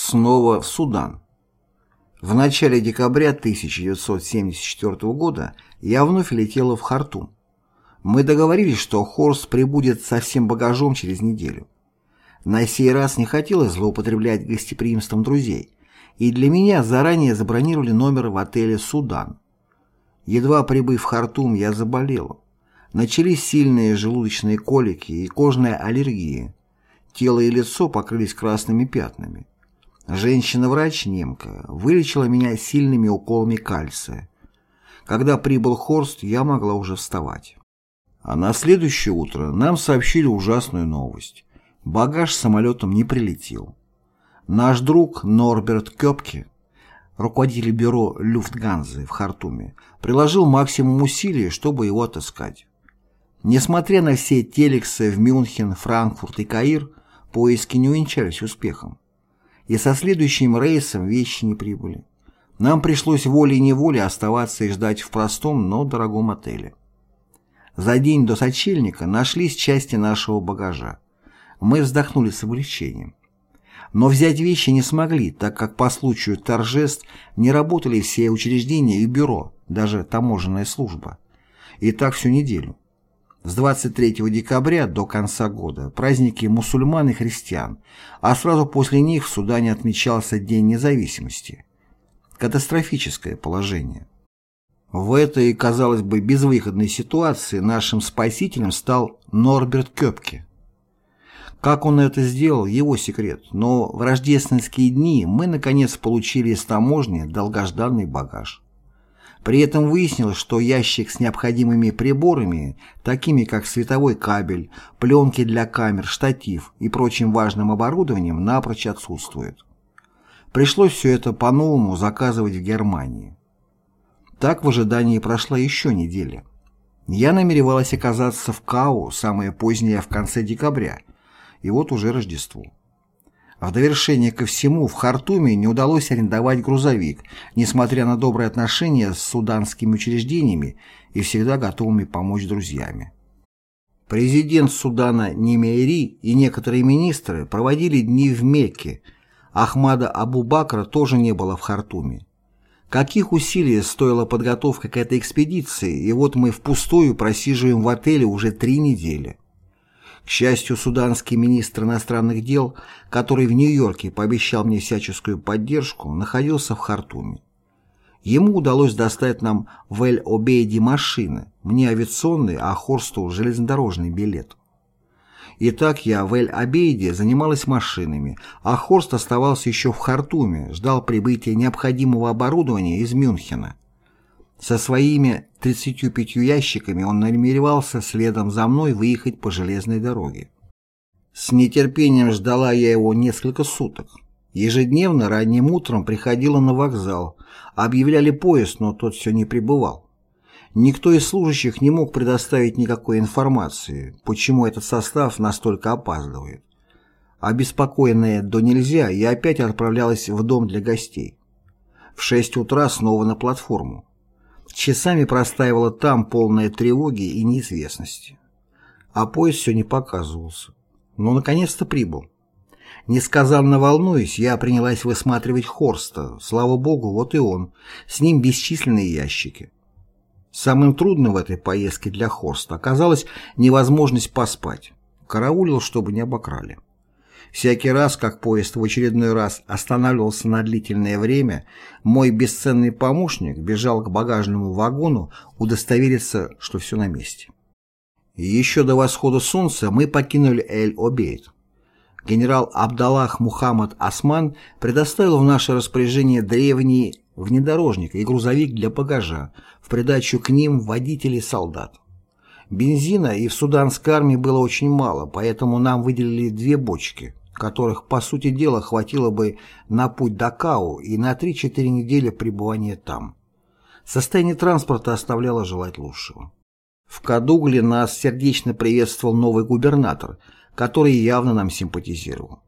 Снова в Судан. В начале декабря 1974 года я вновь летела в Хартум. Мы договорились, что Хорст прибудет со всем багажом через неделю. На сей раз не хотелось злоупотреблять гостеприимством друзей, и для меня заранее забронировали номер в отеле «Судан». Едва прибыв в Хартум, я заболела. Начались сильные желудочные колики и кожная аллергия. Тело и лицо покрылись красными пятнами. Женщина-врач, немка, вылечила меня сильными уколами кальция. Когда прибыл Хорст, я могла уже вставать. А на следующее утро нам сообщили ужасную новость. Багаж самолетом не прилетел. Наш друг Норберт Кёпке, руководитель бюро Люфтганзы в Хартуме, приложил максимум усилий, чтобы его отыскать. Несмотря на все телексы в Мюнхен, Франкфурт и Каир, поиски не увенчались успехом и со следующим рейсом вещи не прибыли. Нам пришлось волей-неволей оставаться и ждать в простом, но дорогом отеле. За день до сочельника нашлись части нашего багажа. Мы вздохнули с облегчением. Но взять вещи не смогли, так как по случаю торжеств не работали все учреждения и бюро, даже таможенная служба. И так всю неделю. С 23 декабря до конца года праздники мусульман и христиан, а сразу после них в Судане отмечался День независимости. Катастрофическое положение. В этой, казалось бы, безвыходной ситуации нашим спасителем стал Норберт Кёпке. Как он это сделал, его секрет, но в рождественские дни мы наконец получили из таможни долгожданный багаж. При этом выяснилось, что ящик с необходимыми приборами, такими как световой кабель, пленки для камер, штатив и прочим важным оборудованием, напрочь отсутствует. Пришлось все это по-новому заказывать в Германии. Так в ожидании прошла еще неделя. Я намеревалась оказаться в Кау самое позднее в конце декабря, и вот уже Рождество. В довершение ко всему в Хартуме не удалось арендовать грузовик, несмотря на добрые отношения с суданскими учреждениями и всегда готовыми помочь друзьями. Президент Судана Немейри и некоторые министры проводили дни в Мекке, Ахмада Абу-Бакра тоже не было в Хартуме. Каких усилий стоила подготовка к этой экспедиции, и вот мы впустую просиживаем в отеле уже три недели. К счастью, суданский министр иностранных дел, который в Нью-Йорке пообещал мне всяческую поддержку, находился в Хартуме. Ему удалось достать нам в Эль-Обейде машины, мне авиационный, а Хорсту железнодорожный билет. Итак, я в Эль-Обейде занималась машинами, а Хорст оставался еще в Хартуме, ждал прибытия необходимого оборудования из Мюнхена. Со своими 35 ящиками он намеревался следом за мной выехать по железной дороге. С нетерпением ждала я его несколько суток. Ежедневно ранним утром приходила на вокзал, объявляли поезд, но тот все не прибывал. Никто из служащих не мог предоставить никакой информации, почему этот состав настолько опаздывает. Обеспокоенная до нельзя, я опять отправлялась в дом для гостей. В шесть утра снова на платформу. Часами простаивала там полная тревоги и неизвестности. А поезд все не показывался. Но наконец-то прибыл. Несказанно волнуюсь, я принялась высматривать Хорста. Слава богу, вот и он. С ним бесчисленные ящики. Самым трудным в этой поездке для Хорста оказалась невозможность поспать. Караулил, чтобы не обокрали. Всякий раз, как поезд в очередной раз останавливался на длительное время, мой бесценный помощник бежал к багажному вагону удостовериться, что все на месте. Еще до восхода солнца мы покинули Эль-Обейд. Генерал Абдаллах Мухаммад Осман предоставил в наше распоряжение древний внедорожник и грузовик для багажа, в придачу к ним водителей солдат. Бензина и в суданской армии было очень мало, поэтому нам выделили две бочки которых, по сути дела, хватило бы на путь до Кау и на 3-4 недели пребывания там. Состояние транспорта оставляло желать лучшего. В Кадугле нас сердечно приветствовал новый губернатор, который явно нам симпатизировал.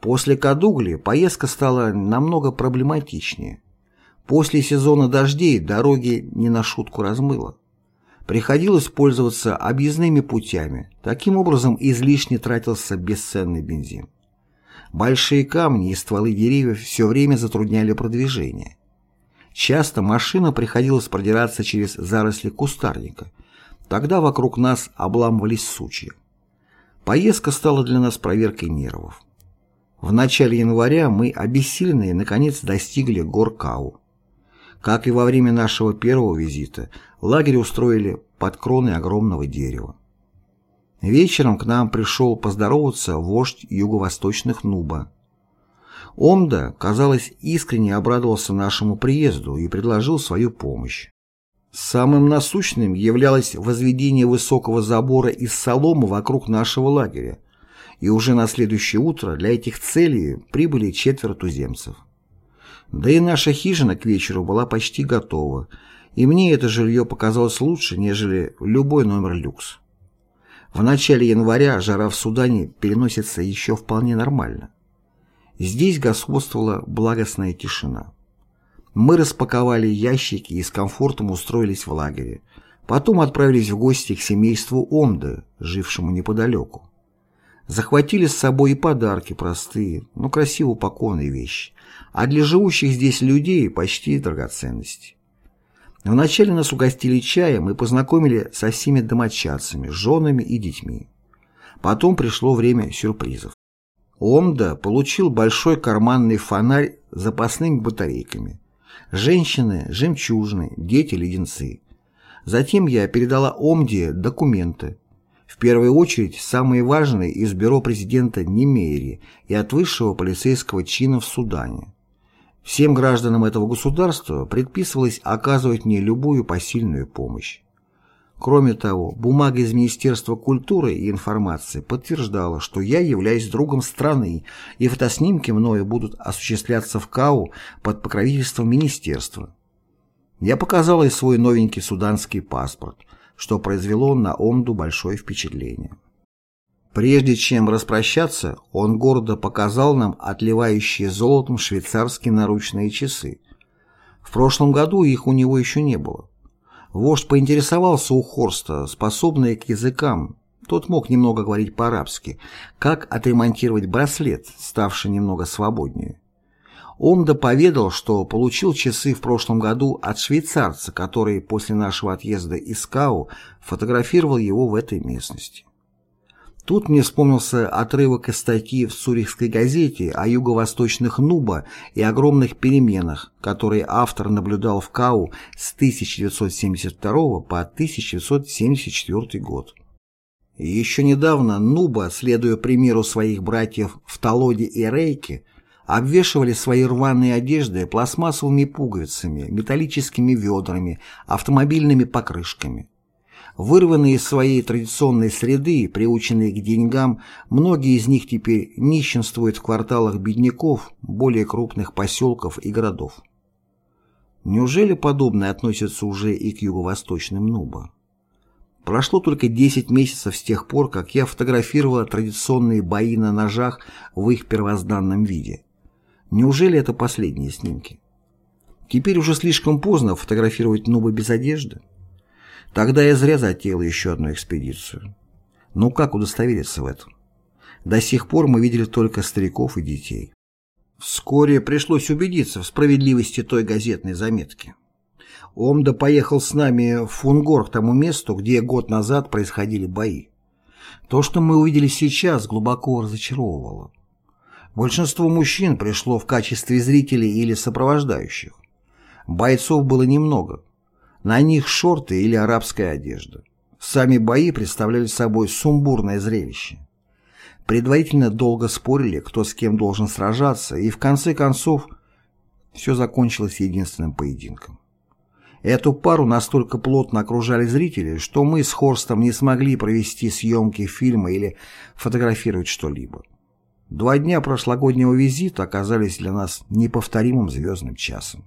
После Кадугли поездка стала намного проблематичнее. После сезона дождей дороги не на шутку размыло. Приходилось пользоваться объездными путями, таким образом излишне тратился бесценный бензин. Большие камни и стволы деревьев все время затрудняли продвижение. Часто машина приходилось продираться через заросли кустарника. Тогда вокруг нас обламывались сучья. Поездка стала для нас проверкой нервов. В начале января мы, обессиленные, наконец достигли гор Кау. Как и во время нашего первого визита, лагерь устроили под кроной огромного дерева. Вечером к нам пришел поздороваться вождь юго-восточных Нуба. Омда, казалось, искренне обрадовался нашему приезду и предложил свою помощь. Самым насущным являлось возведение высокого забора из соломы вокруг нашего лагеря, и уже на следующее утро для этих целей прибыли четверо туземцев. Да и наша хижина к вечеру была почти готова, и мне это жилье показалось лучше, нежели любой номер люкс. В начале января жара в Судане переносится еще вполне нормально. Здесь господствовала благостная тишина. Мы распаковали ящики и с комфортом устроились в лагере. Потом отправились в гости к семейству Омда, жившему неподалеку. Захватили с собой и подарки простые, но красиво упакованные вещи, а для живущих здесь людей почти драгоценности. Вначале нас угостили чаем и познакомили со всеми домочадцами, женами и детьми. Потом пришло время сюрпризов. Омда получил большой карманный фонарь с запасными батарейками. Женщины, жемчужины, дети, леденцы. Затем я передала Омде документы, в первую очередь, самые важные из бюро президента Немери и от высшего полицейского чина в Судане. Всем гражданам этого государства предписывалось оказывать мне любую посильную помощь. Кроме того, бумага из Министерства культуры и информации подтверждала, что я являюсь другом страны, и фотоснимки мною будут осуществляться в КАУ под покровительством министерства. Я показала и свой новенький суданский паспорт, что произвело на Омду большое впечатление. Прежде чем распрощаться, он гордо показал нам отливающие золотом швейцарские наручные часы. В прошлом году их у него еще не было. Вождь поинтересовался у Хорста, способный к языкам, тот мог немного говорить по-арабски, как отремонтировать браслет, ставший немного свободнее. Омда поведал, что получил часы в прошлом году от швейцарца, который после нашего отъезда из Кау фотографировал его в этой местности. Тут мне вспомнился отрывок из статьи в Цюрихской газете о юго-восточных Нуба и огромных переменах, которые автор наблюдал в Кау с 1972 по 1974 год. Еще недавно Нуба, следуя примеру своих братьев в Талоде и Рейке, обвешивали свои рваные одежды пластмассовыми пуговицами, металлическими ведрами, автомобильными покрышками. Вырванные из своей традиционной среды, приученные к деньгам, многие из них теперь нищенствуют в кварталах бедняков, более крупных поселков и городов. Неужели подобное относится уже и к юго-восточным Нуба? Прошло только 10 месяцев с тех пор, как я фотографировала традиционные бои на ножах в их первозданном виде. Неужели это последние снимки? Теперь уже слишком поздно фотографировать нубы без одежды. Тогда я зря затеял еще одну экспедицию. Ну как удостовериться в этом? До сих пор мы видели только стариков и детей. Вскоре пришлось убедиться в справедливости той газетной заметки. Омда поехал с нами в Фунгор к тому месту, где год назад происходили бои. То, что мы увидели сейчас, глубоко разочаровывало. Большинство мужчин пришло в качестве зрителей или сопровождающих. Бойцов было немного. На них шорты или арабская одежда. Сами бои представляли собой сумбурное зрелище. Предварительно долго спорили, кто с кем должен сражаться, и в конце концов все закончилось единственным поединком. Эту пару настолько плотно окружали зрители, что мы с Хорстом не смогли провести съемки фильма или фотографировать что-либо. Два дня прошлогоднего визита оказались для нас неповторимым звездным часом.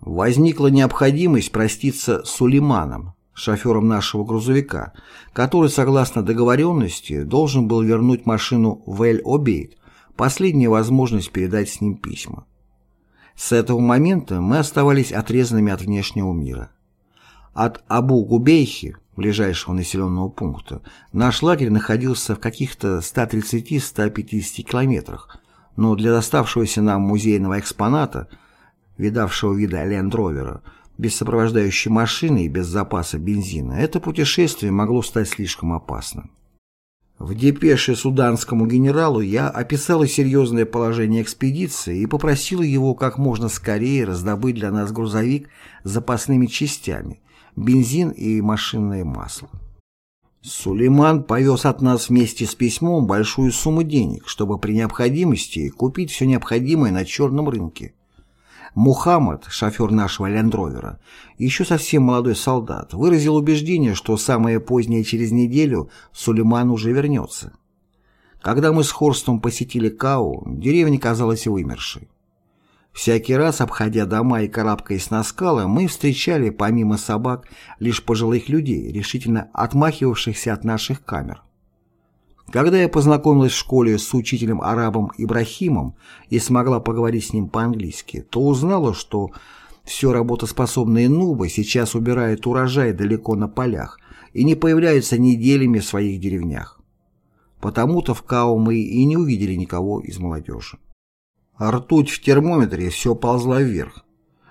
Возникла необходимость проститься с Сулейманом, шофером нашего грузовика, который, согласно договоренности, должен был вернуть машину в Эль-Обейд, последняя возможность передать с ним письма. С этого момента мы оставались отрезанными от внешнего мира. От Абу-Губейхи, ближайшего населенного пункта, наш лагерь находился в каких-то 130-150 километрах, но для доставшегося нам музейного экспоната, видавшего вида лендровера, без сопровождающей машины и без запаса бензина, это путешествие могло стать слишком опасным. В депеше суданскому генералу я описала серьезное положение экспедиции и попросила его как можно скорее раздобыть для нас грузовик с запасными частями, бензин и машинное масло. Сулейман повез от нас вместе с письмом большую сумму денег, чтобы при необходимости купить все необходимое на черном рынке. Мухаммад, шофер нашего лендровера, еще совсем молодой солдат, выразил убеждение, что самое позднее через неделю Сулейман уже вернется. Когда мы с Хорстом посетили Кау, деревня казалась вымершей. Всякий раз, обходя дома и карабкаясь на скалы, мы встречали, помимо собак, лишь пожилых людей, решительно отмахивавшихся от наших камер. Когда я познакомилась в школе с учителем-арабом Ибрахимом и смогла поговорить с ним по-английски, то узнала, что все работоспособные нубы сейчас убирают урожай далеко на полях и не появляются неделями в своих деревнях. Потому-то в Као мы и не увидели никого из молодежи. Ртуть в термометре все ползла вверх.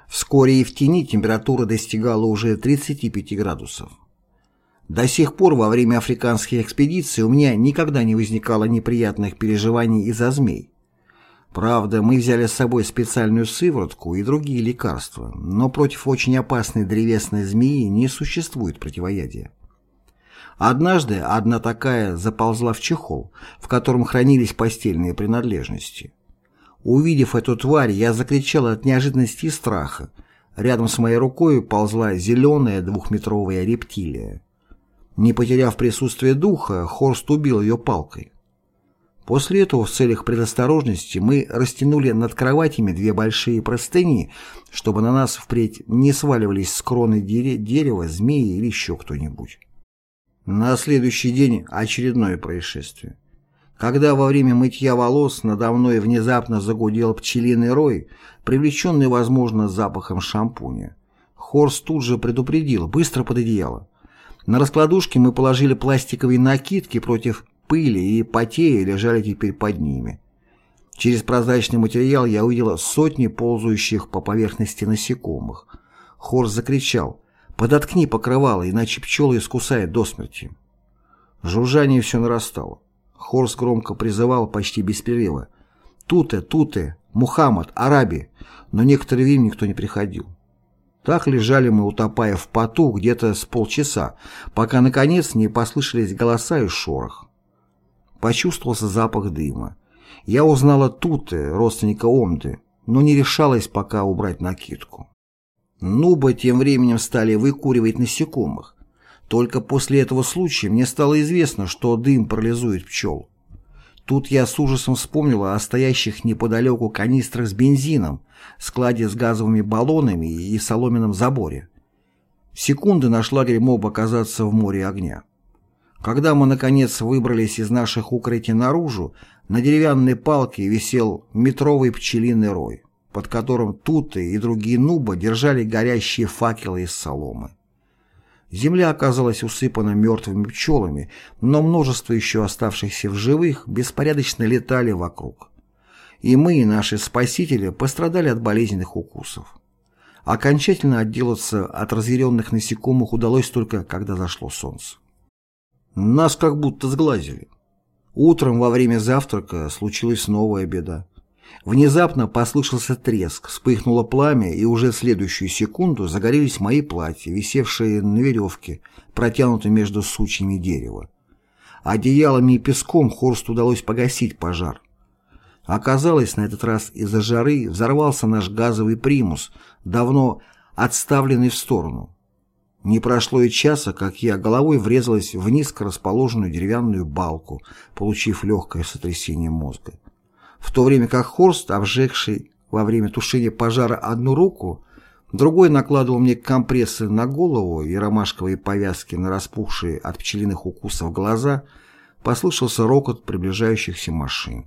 Вскоре и в тени температура достигала уже 35 градусов. До сих пор во время африканских экспедиций у меня никогда не возникало неприятных переживаний из-за змей. Правда, мы взяли с собой специальную сыворотку и другие лекарства, но против очень опасной древесной змеи не существует противоядия. Однажды одна такая заползла в чехол, в котором хранились постельные принадлежности. Увидев эту тварь, я закричал от неожиданности и страха. Рядом с моей рукой ползла зеленая двухметровая рептилия. Не потеряв присутствие духа, Хорст убил ее палкой. После этого в целях предосторожности мы растянули над кроватями две большие простыни, чтобы на нас впредь не сваливались с кроны дерева змеи или еще кто-нибудь. На следующий день очередное происшествие. Когда во время мытья волос надо мной внезапно загудел пчелиный рой, привлеченный, возможно, запахом шампуня, Хорс тут же предупредил, быстро под одеяло. На раскладушке мы положили пластиковые накидки против пыли и потея лежали теперь под ними. Через прозрачный материал я увидела сотни ползающих по поверхности насекомых. Хорс закричал «Подоткни покрывало, иначе пчелы искусают до смерти». Жужжание все нарастало. Хорс громко призывал почти без перерыва. «Туте, Туте, Мухаммад, Араби!» Но некоторое время никто не приходил. Так лежали мы, утопая в поту, где-то с полчаса, пока, наконец, не послышались голоса и шорох. Почувствовался запах дыма. Я узнала Туте, родственника Омды, но не решалась пока убрать накидку. Нубы тем временем стали выкуривать насекомых, только после этого случая мне стало известно, что дым парализует пчел. Тут я с ужасом вспомнила о стоящих неподалеку канистрах с бензином, складе с газовыми баллонами и соломенном заборе. Секунды наш лагерь мог оказаться в море огня. Когда мы, наконец, выбрались из наших укрытий наружу, на деревянной палке висел метровый пчелиный рой, под которым туты и другие нубы держали горящие факелы из соломы. Земля оказалась усыпана мертвыми пчелами, но множество еще оставшихся в живых беспорядочно летали вокруг. И мы, и наши спасители, пострадали от болезненных укусов. Окончательно отделаться от разъяренных насекомых удалось только, когда зашло солнце. Нас как будто сглазили. Утром во время завтрака случилась новая беда. Внезапно послышался треск, вспыхнуло пламя, и уже следующую секунду загорелись мои платья, висевшие на веревке, протянутой между сучьями дерева. Одеялами и песком Хорсту удалось погасить пожар. Оказалось, на этот раз из-за жары взорвался наш газовый примус, давно отставленный в сторону. Не прошло и часа, как я головой врезалась в низко расположенную деревянную балку, получив легкое сотрясение мозга в то время как Хорст, обжегший во время тушения пожара одну руку, другой накладывал мне компрессы на голову и ромашковые повязки на распухшие от пчелиных укусов глаза, послышался рокот приближающихся машин.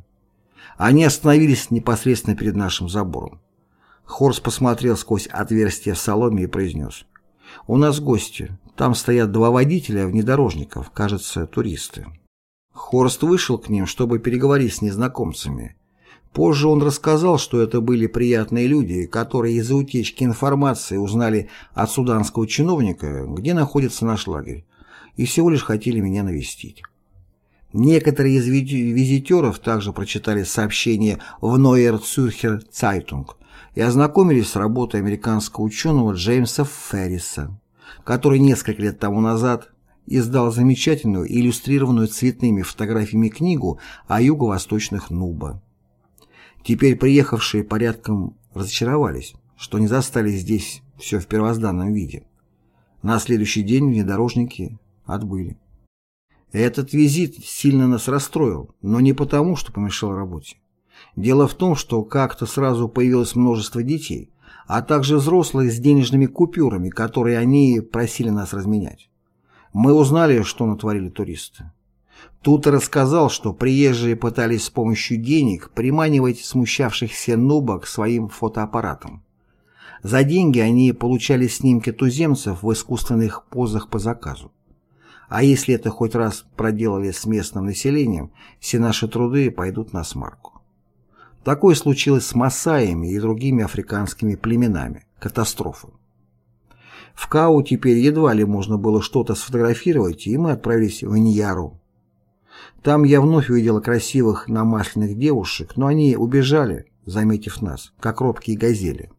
Они остановились непосредственно перед нашим забором. Хорст посмотрел сквозь отверстие в соломе и произнес. «У нас гости. Там стоят два водителя внедорожников, кажется, туристы». Хорст вышел к ним, чтобы переговорить с незнакомцами. Позже он рассказал, что это были приятные люди, которые из-за утечки информации узнали от суданского чиновника, где находится наш лагерь, и всего лишь хотели меня навестить. Некоторые из визитеров также прочитали сообщение в Neuer Zürcher Zeitung и ознакомились с работой американского ученого Джеймса Ферриса, который несколько лет тому назад издал замечательную иллюстрированную цветными фотографиями книгу о юго-восточных Нуба. Теперь приехавшие порядком разочаровались, что не застали здесь все в первозданном виде. На следующий день внедорожники отбыли. Этот визит сильно нас расстроил, но не потому, что помешал работе. Дело в том, что как-то сразу появилось множество детей, а также взрослых с денежными купюрами, которые они просили нас разменять. Мы узнали, что натворили туристы. Тут рассказал, что приезжие пытались с помощью денег приманивать смущавшихся нубок своим фотоаппаратом. За деньги они получали снимки туземцев в искусственных позах по заказу. А если это хоть раз проделали с местным населением, все наши труды пойдут на смарку. Такое случилось с масаями и другими африканскими племенами. Катастрофа. В Кау теперь едва ли можно было что-то сфотографировать, и мы отправились в Ньяру. Там я вновь увидела красивых намасленных девушек, но они убежали, заметив нас, как робкие газели.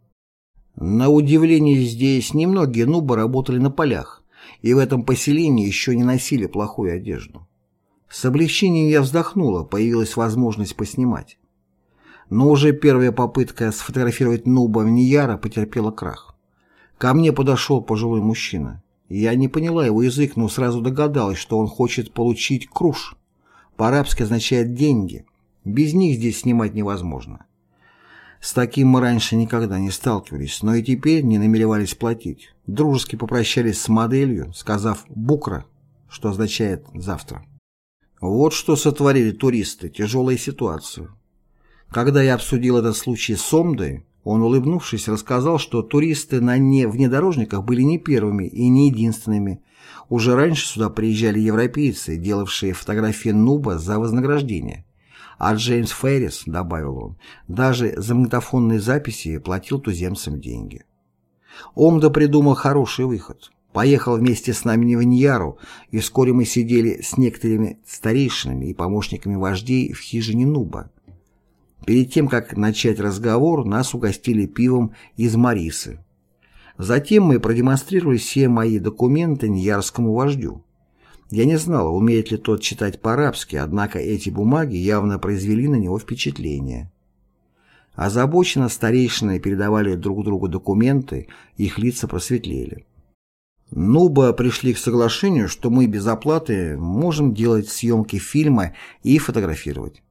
На удивление здесь немногие нубы работали на полях, и в этом поселении еще не носили плохую одежду. С облегчением я вздохнула, появилась возможность поснимать. Но уже первая попытка сфотографировать Нуба в Нияра потерпела крах. Ко мне подошел пожилой мужчина. Я не поняла его язык, но сразу догадалась, что он хочет получить круш. По-арабски означает «деньги». Без них здесь снимать невозможно. С таким мы раньше никогда не сталкивались, но и теперь не намеревались платить. Дружески попрощались с моделью, сказав «букра», что означает «завтра». Вот что сотворили туристы, тяжелая ситуация. Когда я обсудил этот случай с Омдой, он, улыбнувшись, рассказал, что туристы на не внедорожниках были не первыми и не единственными. Уже раньше сюда приезжали европейцы, делавшие фотографии Нуба за вознаграждение. А Джеймс Феррис, добавил он, даже за магнитофонные записи платил туземцам деньги. Омда придумал хороший выход. Поехал вместе с нами в Ньяру, и вскоре мы сидели с некоторыми старейшинами и помощниками вождей в хижине Нуба. Перед тем, как начать разговор, нас угостили пивом из Марисы. Затем мы продемонстрировали все мои документы Ньярскому вождю. Я не знала, умеет ли тот читать по-арабски, однако эти бумаги явно произвели на него впечатление. Озабоченно старейшины передавали друг другу документы, их лица просветлели. Нуба пришли к соглашению, что мы без оплаты можем делать съемки фильма и фотографировать.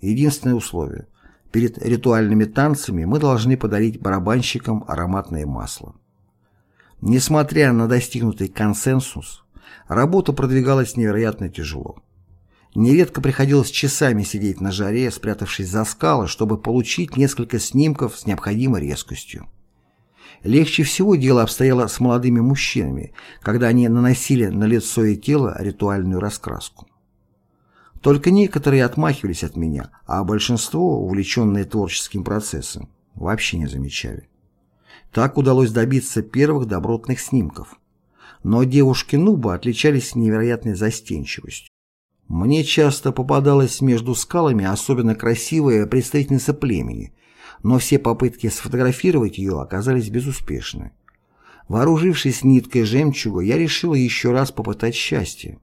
Единственное условие – перед ритуальными танцами мы должны подарить барабанщикам ароматное масло. Несмотря на достигнутый консенсус, Работа продвигалась невероятно тяжело. Нередко приходилось часами сидеть на жаре, спрятавшись за скалы, чтобы получить несколько снимков с необходимой резкостью. Легче всего дело обстояло с молодыми мужчинами, когда они наносили на лицо и тело ритуальную раскраску. Только некоторые отмахивались от меня, а большинство, увлеченные творческим процессом, вообще не замечали. Так удалось добиться первых добротных снимков но девушки Нуба отличались невероятной застенчивостью. Мне часто попадалась между скалами особенно красивая представительница племени, но все попытки сфотографировать ее оказались безуспешны. Вооружившись ниткой жемчуга, я решила еще раз попытать счастье.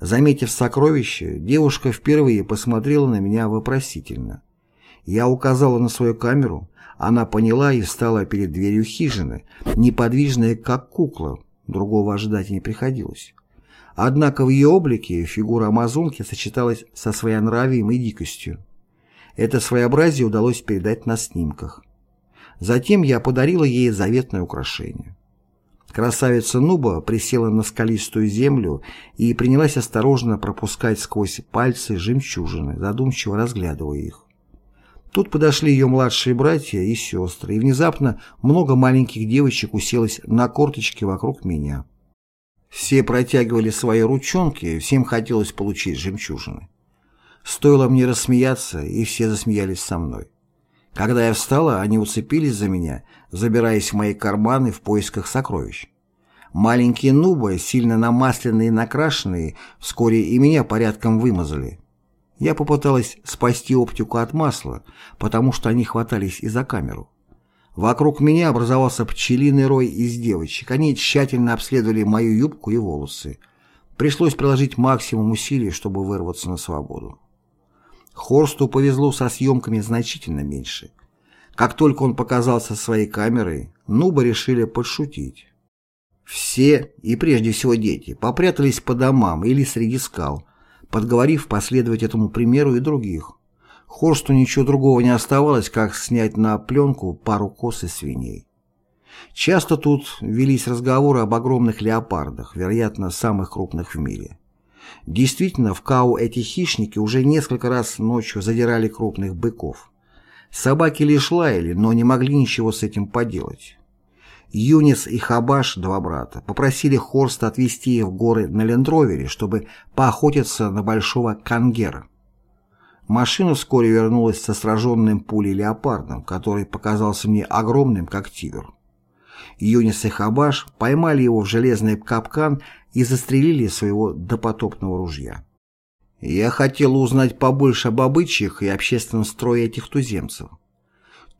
Заметив сокровище, девушка впервые посмотрела на меня вопросительно. Я указала на свою камеру, она поняла и встала перед дверью хижины, неподвижная как кукла, Другого ожидать не приходилось. Однако в ее облике фигура амазонки сочеталась со своенравием и дикостью. Это своеобразие удалось передать на снимках. Затем я подарила ей заветное украшение. Красавица Нуба присела на скалистую землю и принялась осторожно пропускать сквозь пальцы жемчужины, задумчиво разглядывая их. Тут подошли ее младшие братья и сестры, и внезапно много маленьких девочек уселось на корточки вокруг меня. Все протягивали свои ручонки, всем хотелось получить жемчужины. Стоило мне рассмеяться, и все засмеялись со мной. Когда я встала, они уцепились за меня, забираясь в мои карманы в поисках сокровищ. Маленькие нубы, сильно намасленные и накрашенные, вскоре и меня порядком вымазали. Я попыталась спасти оптику от масла, потому что они хватались и за камеру. Вокруг меня образовался пчелиный рой из девочек. Они тщательно обследовали мою юбку и волосы. Пришлось приложить максимум усилий, чтобы вырваться на свободу. Хорсту повезло со съемками значительно меньше. Как только он показался своей камерой, нубы решили подшутить. Все, и прежде всего дети, попрятались по домам или среди скал, подговорив последовать этому примеру и других. Хорсту ничего другого не оставалось, как снять на пленку пару коз и свиней. Часто тут велись разговоры об огромных леопардах, вероятно, самых крупных в мире. Действительно, в Кау эти хищники уже несколько раз ночью задирали крупных быков. Собаки лишь лаяли, но не могли ничего с этим поделать. Юнис и Хабаш, два брата, попросили Хорста отвезти их в горы на лендровере, чтобы поохотиться на большого кангера. Машина вскоре вернулась со сраженным пулей леопардом, который показался мне огромным, как тигр. Юнис и Хабаш поймали его в железный капкан и застрелили своего допотопного ружья. Я хотел узнать побольше об обычаях и общественном строе этих туземцев.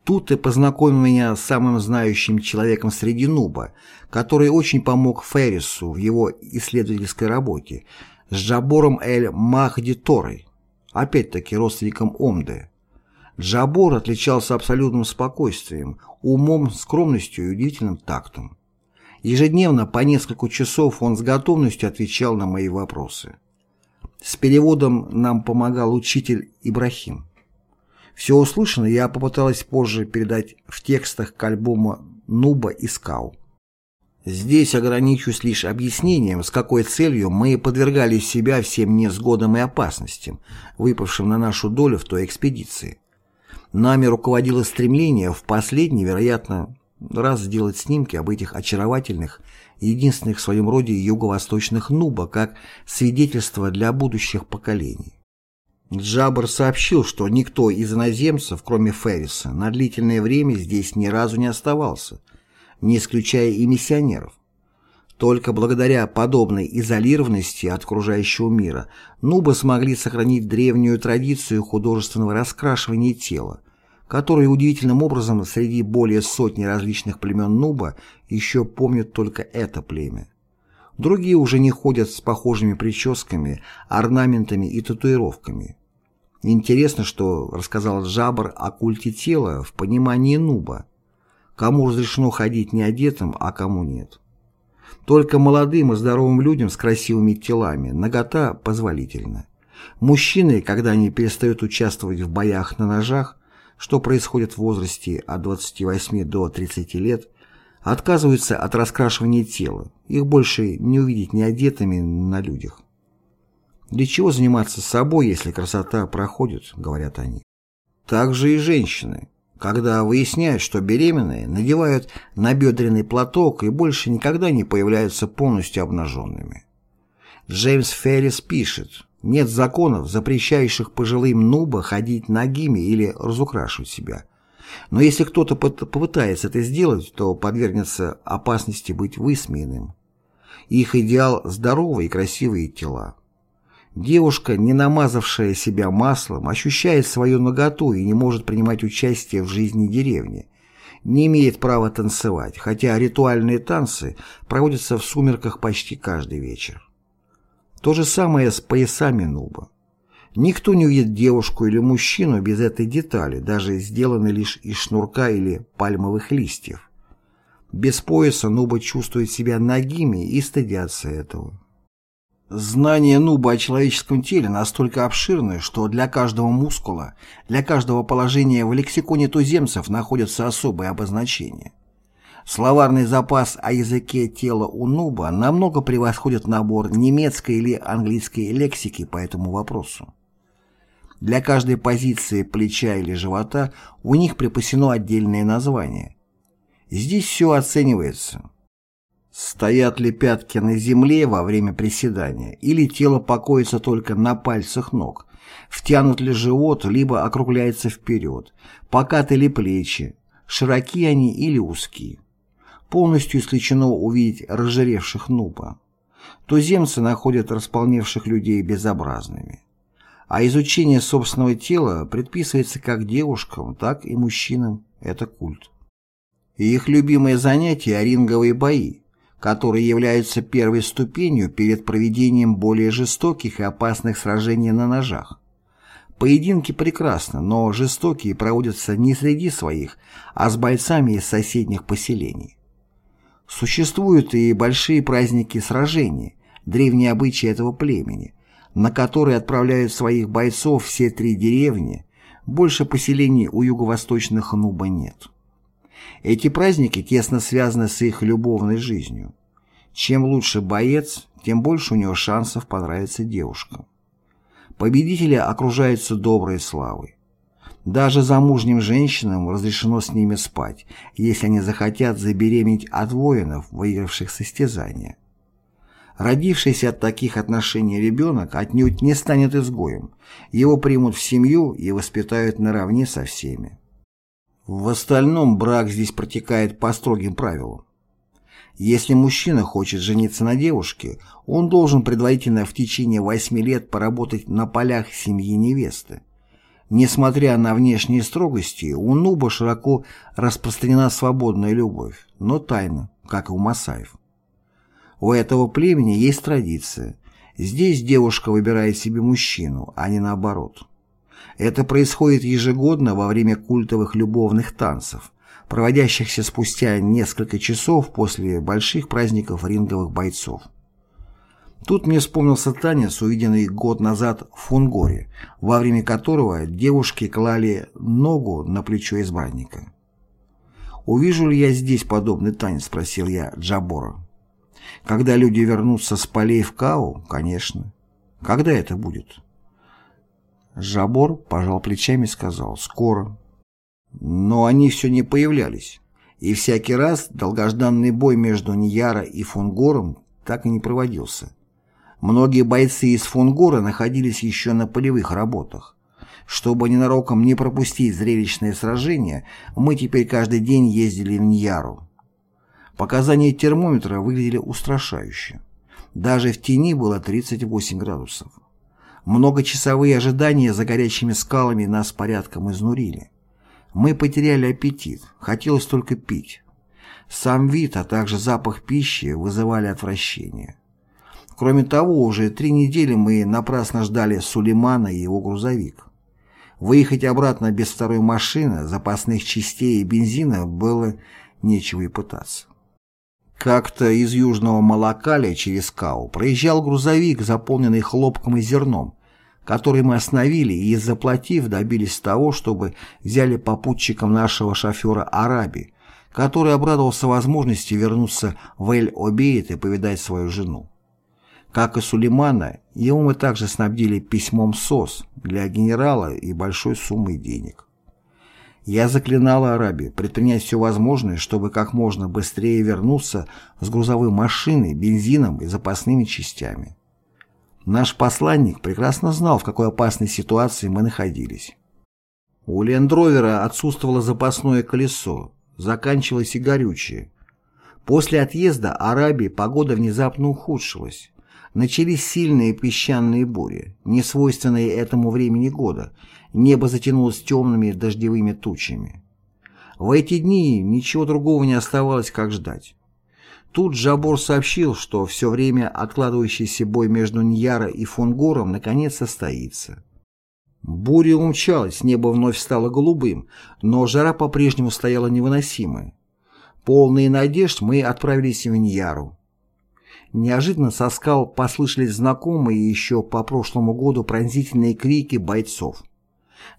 Тут и познакомил меня с самым знающим человеком среди Нуба, который очень помог Феррису в его исследовательской работе, с Джабором Эль-Махди Торой, опять-таки родственником Омды. Джабор отличался абсолютным спокойствием, умом, скромностью и удивительным тактом. Ежедневно по несколько часов он с готовностью отвечал на мои вопросы. С переводом нам помогал учитель Ибрахим. Все услышанное я попыталась позже передать в текстах к альбому «Нуба и Скау». Здесь ограничусь лишь объяснением, с какой целью мы подвергали себя всем несгодам и опасностям, выпавшим на нашу долю в той экспедиции. Нами руководило стремление в последний, вероятно, раз сделать снимки об этих очаровательных, единственных в своем роде юго-восточных нуба, как свидетельство для будущих поколений. Джабр сообщил, что никто из иноземцев, кроме Ферриса, на длительное время здесь ни разу не оставался, не исключая и миссионеров. Только благодаря подобной изолированности от окружающего мира нубы смогли сохранить древнюю традицию художественного раскрашивания тела, которую удивительным образом среди более сотни различных племен нуба еще помнят только это племя. Другие уже не ходят с похожими прическами, орнаментами и татуировками. Интересно, что рассказал Джабр о культе тела в понимании нуба. Кому разрешено ходить неодетым, а кому нет. Только молодым и здоровым людям с красивыми телами нагота позволительна. Мужчины, когда они перестают участвовать в боях на ножах, что происходит в возрасте от 28 до 30 лет, отказываются от раскрашивания тела, их больше не увидеть неодетыми на людях. Для чего заниматься собой, если красота проходит, говорят они. Также и женщины, когда выясняют, что беременные, надевают набедренный платок и больше никогда не появляются полностью обнаженными. Джеймс Феррис пишет, нет законов, запрещающих пожилым нуба ходить нагими или разукрашивать себя. Но если кто-то попытается это сделать, то подвергнется опасности быть высмеянным. Их идеал – здоровые и красивые тела. Девушка, не намазавшая себя маслом, ощущает свою наготу и не может принимать участие в жизни деревни. Не имеет права танцевать, хотя ритуальные танцы проводятся в сумерках почти каждый вечер. То же самое с поясами нуба. Никто не увидит девушку или мужчину без этой детали, даже сделанной лишь из шнурка или пальмовых листьев. Без пояса нуба чувствует себя нагими и стыдятся этого. Знание нуба о человеческом теле настолько обширны, что для каждого мускула, для каждого положения в лексиконе туземцев находятся особые обозначения. Словарный запас о языке тела у нуба намного превосходит набор немецкой или английской лексики по этому вопросу. Для каждой позиции плеча или живота у них припасено отдельное название. Здесь все оценивается – Стоят ли пятки на земле во время приседания, или тело покоится только на пальцах ног, Втянут ли живот, либо округляется вперед, покаты ли плечи, широки они или узкие. Полностью исключено увидеть разжиревших нупа. Туземцы находят располневших людей безобразными. А изучение собственного тела предписывается как девушкам, так и мужчинам. Это культ. И их любимое занятие – ринговые бои, которые являются первой ступенью перед проведением более жестоких и опасных сражений на ножах. Поединки прекрасны, но жестокие проводятся не среди своих, а с бойцами из соседних поселений. Существуют и большие праздники сражений, древние обычаи этого племени, на которые отправляют своих бойцов все три деревни, больше поселений у юго-восточных Нуба нет. Эти праздники тесно связаны с их любовной жизнью. Чем лучше боец, тем больше у него шансов понравиться девушкам. Победители окружаются доброй славой. Даже замужним женщинам разрешено с ними спать, если они захотят забеременеть от воинов, выигравших состязания. Родившийся от таких отношений ребенок отнюдь не станет изгоем, его примут в семью и воспитают наравне со всеми. В остальном брак здесь протекает по строгим правилам. Если мужчина хочет жениться на девушке, он должен предварительно в течение восьми лет поработать на полях семьи невесты. Несмотря на внешние строгости, у Нуба широко распространена свободная любовь, но тайна, как и у Масаев. У этого племени есть традиция. Здесь девушка выбирает себе мужчину, а не наоборот. Это происходит ежегодно во время культовых любовных танцев, проводящихся спустя несколько часов после больших праздников ринговых бойцов. Тут мне вспомнился танец, увиденный год назад в Фунгоре, во время которого девушки клали ногу на плечо избранника. «Увижу ли я здесь подобный танец?» – спросил я Джабора. «Когда люди вернутся с полей в Кау? Конечно. Когда это будет?» Жабор пожал плечами и сказал «Скоро». Но они все не появлялись. И всякий раз долгожданный бой между Ньяра и Фунгором так и не проводился. Многие бойцы из Фунгора находились еще на полевых работах. Чтобы ненароком не пропустить зрелищное сражение, мы теперь каждый день ездили в Ньяру. Показания термометра выглядели устрашающе. Даже в тени было 38 градусов. Многочасовые ожидания за горячими скалами нас порядком изнурили. Мы потеряли аппетит, хотелось только пить. Сам вид, а также запах пищи вызывали отвращение. Кроме того, уже три недели мы напрасно ждали Сулеймана и его грузовик. Выехать обратно без второй машины, запасных частей и бензина было нечего и пытаться. Как-то из Южного Малакаля через Кау проезжал грузовик, заполненный хлопком и зерном, который мы остановили и, заплатив, добились того, чтобы взяли попутчиком нашего шофера Араби, который обрадовался возможности вернуться в Эль-Обейт и повидать свою жену. Как и Сулеймана, его мы также снабдили письмом СОС для генерала и большой суммой денег. Я заклинал Араби предпринять все возможное, чтобы как можно быстрее вернуться с грузовой машиной, бензином и запасными частями. Наш посланник прекрасно знал, в какой опасной ситуации мы находились. У Лендровера отсутствовало запасное колесо, заканчивалось и горючее. После отъезда Арабии погода внезапно ухудшилась. Начались сильные песчаные бури, не свойственные этому времени года, небо затянулось темными дождевыми тучами. В эти дни ничего другого не оставалось, как ждать. Тут Жабор сообщил, что все время откладывающийся бой между Ньяра и Фунгором наконец состоится. Буря умчалась, небо вновь стало голубым, но жара по-прежнему стояла невыносимая. Полные надежд мы отправились в Ньяру. Неожиданно со скал послышались знакомые еще по прошлому году пронзительные крики бойцов.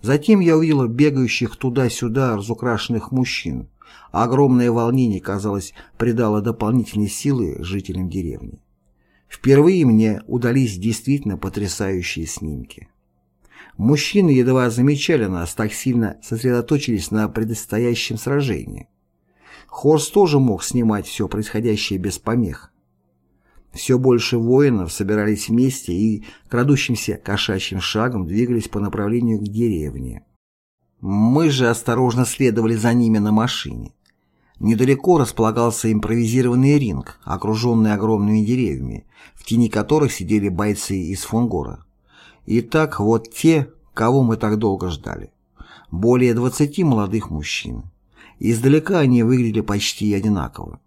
Затем я увидел бегающих туда-сюда разукрашенных мужчин. Огромное волнение, казалось, придало дополнительной силы жителям деревни. Впервые мне удались действительно потрясающие снимки. Мужчины едва замечали нас, так сильно сосредоточились на предстоящем сражении. Хорс тоже мог снимать все происходящее без помех. Все больше воинов собирались вместе и крадущимся кошачьим шагом двигались по направлению к деревне. Мы же осторожно следовали за ними на машине. Недалеко располагался импровизированный ринг, окруженный огромными деревьями, в тени которых сидели бойцы из Фунгора. Итак, вот те, кого мы так долго ждали. Более 20 молодых мужчин. Издалека они выглядели почти одинаково.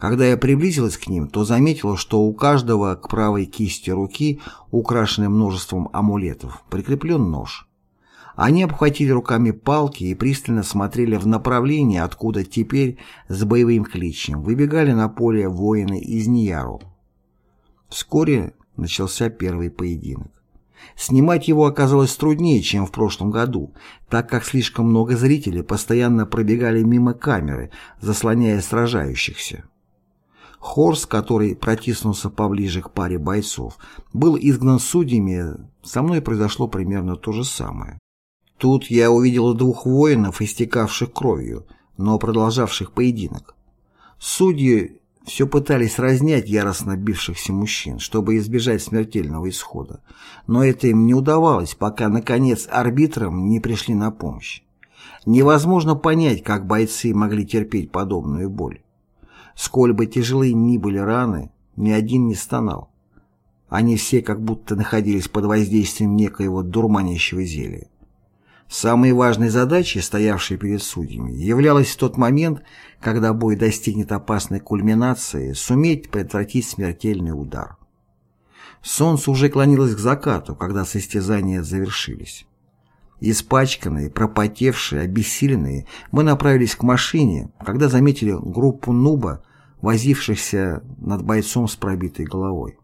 Когда я приблизилась к ним, то заметила, что у каждого к правой кисти руки, украшенной множеством амулетов, прикреплен нож. Они обхватили руками палки и пристально смотрели в направлении, откуда теперь с боевым кличем выбегали на поле воины из Нияру. Вскоре начался первый поединок. Снимать его оказалось труднее, чем в прошлом году, так как слишком много зрителей постоянно пробегали мимо камеры, заслоняя сражающихся. Хорс, который протиснулся поближе к паре бойцов, был изгнан судьями, со мной произошло примерно то же самое. Тут я увидел двух воинов, истекавших кровью, но продолжавших поединок. Судьи все пытались разнять яростно бившихся мужчин, чтобы избежать смертельного исхода, но это им не удавалось, пока, наконец, арбитрам не пришли на помощь. Невозможно понять, как бойцы могли терпеть подобную боль. Сколь бы тяжелы ни были раны, ни один не стонал. Они все как будто находились под воздействием некоего дурманящего зелья. Самой важной задачей, стоявшей перед судьями, являлось в тот момент, когда бой достигнет опасной кульминации, суметь предотвратить смертельный удар. Солнце уже клонилось к закату, когда состязания завершились. Испачканные, пропотевшие, обессиленные, мы направились к машине, когда заметили группу нуба, возившихся над бойцом с пробитой головой.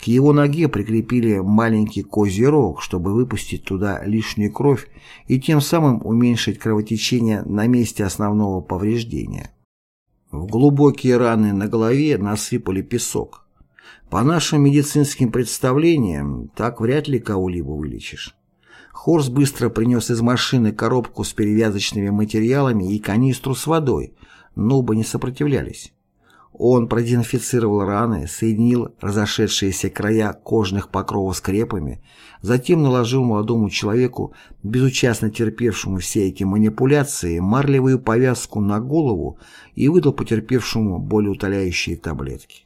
К его ноге прикрепили маленький козий рог, чтобы выпустить туда лишнюю кровь и тем самым уменьшить кровотечение на месте основного повреждения. В глубокие раны на голове насыпали песок. По нашим медицинским представлениям, так вряд ли кого-либо вылечишь. Хорс быстро принес из машины коробку с перевязочными материалами и канистру с водой, но оба не сопротивлялись. Он продезинфицировал раны, соединил разошедшиеся края кожных покровов скрепами, затем наложил молодому человеку, безучастно терпевшему все эти манипуляции, марлевую повязку на голову и выдал потерпевшему болеутоляющие таблетки.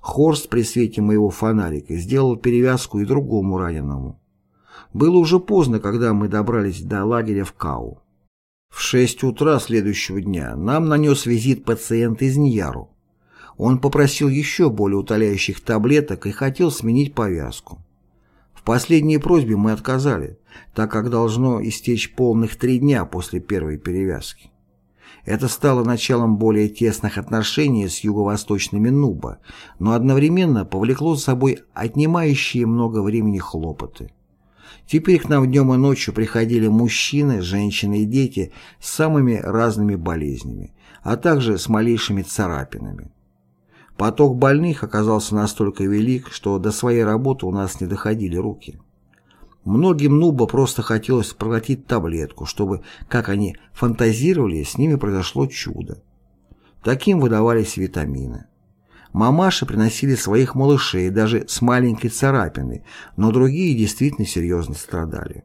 Хорст при свете моего фонарика сделал перевязку и другому раненому. Было уже поздно, когда мы добрались до лагеря в Кау. В шесть утра следующего дня нам нанес визит пациент из Ньяру. Он попросил еще более утоляющих таблеток и хотел сменить повязку. В последней просьбе мы отказали, так как должно истечь полных три дня после первой перевязки. Это стало началом более тесных отношений с юго-восточными Нуба, но одновременно повлекло за собой отнимающие много времени хлопоты. Теперь к нам днем и ночью приходили мужчины, женщины и дети с самыми разными болезнями, а также с малейшими царапинами. Поток больных оказался настолько велик, что до своей работы у нас не доходили руки. Многим нуба просто хотелось проглотить таблетку, чтобы, как они фантазировали, с ними произошло чудо. Таким выдавались витамины. Мамаши приносили своих малышей даже с маленькой царапиной, но другие действительно серьезно страдали.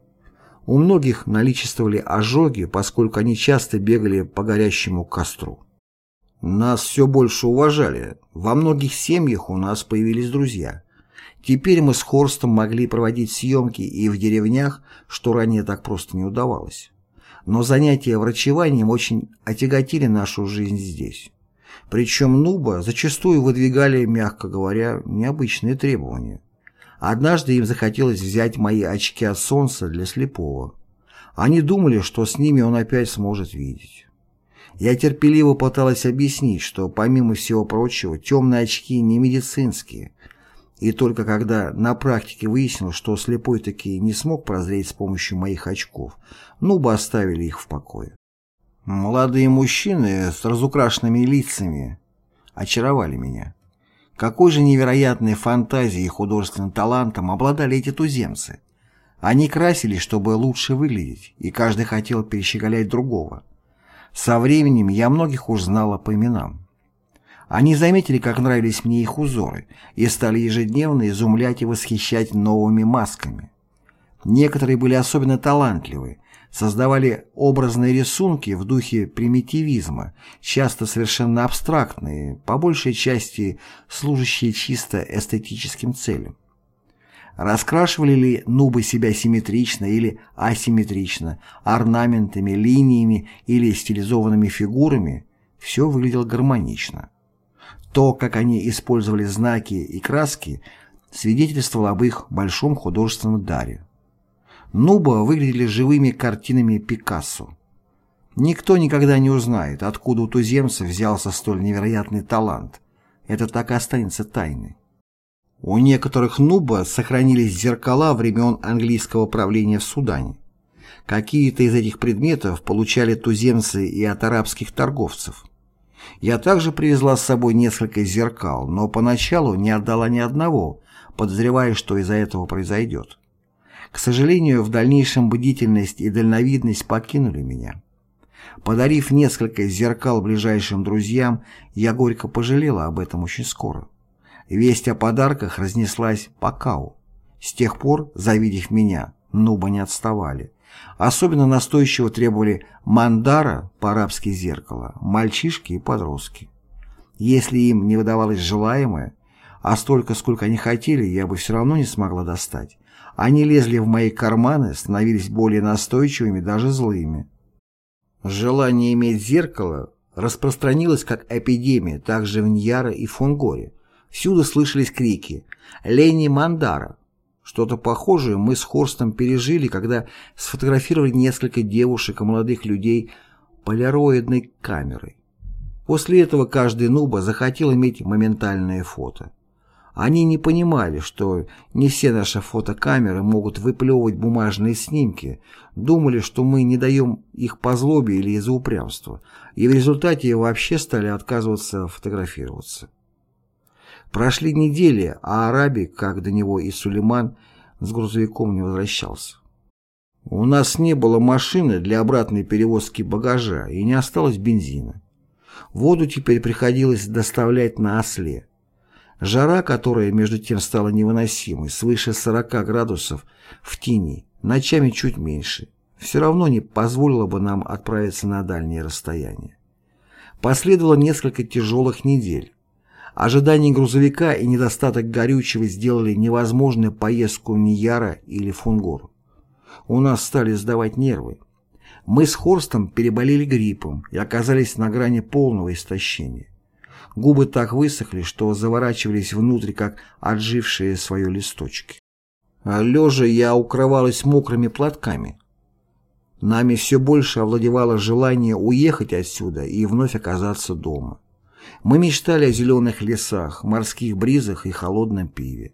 У многих наличествовали ожоги, поскольку они часто бегали по горящему костру. Нас все больше уважали. Во многих семьях у нас появились друзья. Теперь мы с Хорстом могли проводить съемки и в деревнях, что ранее так просто не удавалось. Но занятия врачеванием очень отяготили нашу жизнь здесь. Причем Нуба зачастую выдвигали, мягко говоря, необычные требования. Однажды им захотелось взять мои очки от солнца для слепого. Они думали, что с ними он опять сможет видеть. Я терпеливо пыталась объяснить, что, помимо всего прочего, темные очки не медицинские. И только когда на практике выяснилось, что слепой таки не смог прозреть с помощью моих очков, ну бы оставили их в покое. Молодые мужчины с разукрашенными лицами очаровали меня. Какой же невероятной фантазией и художественным талантом обладали эти туземцы. Они красились, чтобы лучше выглядеть, и каждый хотел перещеголять другого. Со временем я многих уж знала по именам. Они заметили, как нравились мне их узоры, и стали ежедневно изумлять и восхищать новыми масками. Некоторые были особенно талантливы, создавали образные рисунки в духе примитивизма, часто совершенно абстрактные, по большей части служащие чисто эстетическим целям. Раскрашивали ли нубы себя симметрично или асимметрично, орнаментами, линиями или стилизованными фигурами, все выглядело гармонично. То, как они использовали знаки и краски, свидетельствовало об их большом художественном даре. Нуба выглядели живыми картинами Пикассо. Никто никогда не узнает, откуда у туземцев взялся столь невероятный талант. Это так и останется тайной. У некоторых нуба сохранились зеркала времен английского правления в Судане. Какие-то из этих предметов получали туземцы и от арабских торговцев. Я также привезла с собой несколько зеркал, но поначалу не отдала ни одного, подозревая, что из-за этого произойдет. К сожалению, в дальнейшем бдительность и дальновидность покинули меня. Подарив несколько зеркал ближайшим друзьям, я горько пожалела об этом очень скоро. Весть о подарках разнеслась по Кау. С тех пор, завидев меня, нуба не отставали. Особенно настойчиво требовали мандара, по-арабски зеркало, мальчишки и подростки. Если им не выдавалось желаемое, а столько, сколько они хотели, я бы все равно не смогла достать. Они лезли в мои карманы, становились более настойчивыми, даже злыми. Желание иметь зеркало распространилось как эпидемия также в Ньяра и Фунгоре. Всюду слышались крики «Лени Мандара!». Что-то похожее мы с Хорстом пережили, когда сфотографировали несколько девушек и молодых людей полироидной камерой. После этого каждый нуба захотел иметь моментальное фото. Они не понимали, что не все наши фотокамеры могут выплевывать бумажные снимки, думали, что мы не даем их по злобе или из-за упрямства, и в результате вообще стали отказываться фотографироваться. Прошли недели, а Арабик, как до него и Сулейман, с грузовиком не возвращался. У нас не было машины для обратной перевозки багажа и не осталось бензина. Воду теперь приходилось доставлять на осле. Жара, которая между тем стала невыносимой, свыше 40 градусов в тени, ночами чуть меньше, все равно не позволила бы нам отправиться на дальние расстояния. Последовало несколько тяжелых недель. Ожидание грузовика и недостаток горючего сделали невозможной поездку в Нияра или Фунгор. У нас стали сдавать нервы. Мы с Хорстом переболели гриппом и оказались на грани полного истощения. Губы так высохли, что заворачивались внутрь, как отжившие свое листочки. А лежа я укрывалась мокрыми платками. Нами все больше овладевало желание уехать отсюда и вновь оказаться дома. Мы мечтали о зеленых лесах, морских бризах и холодном пиве.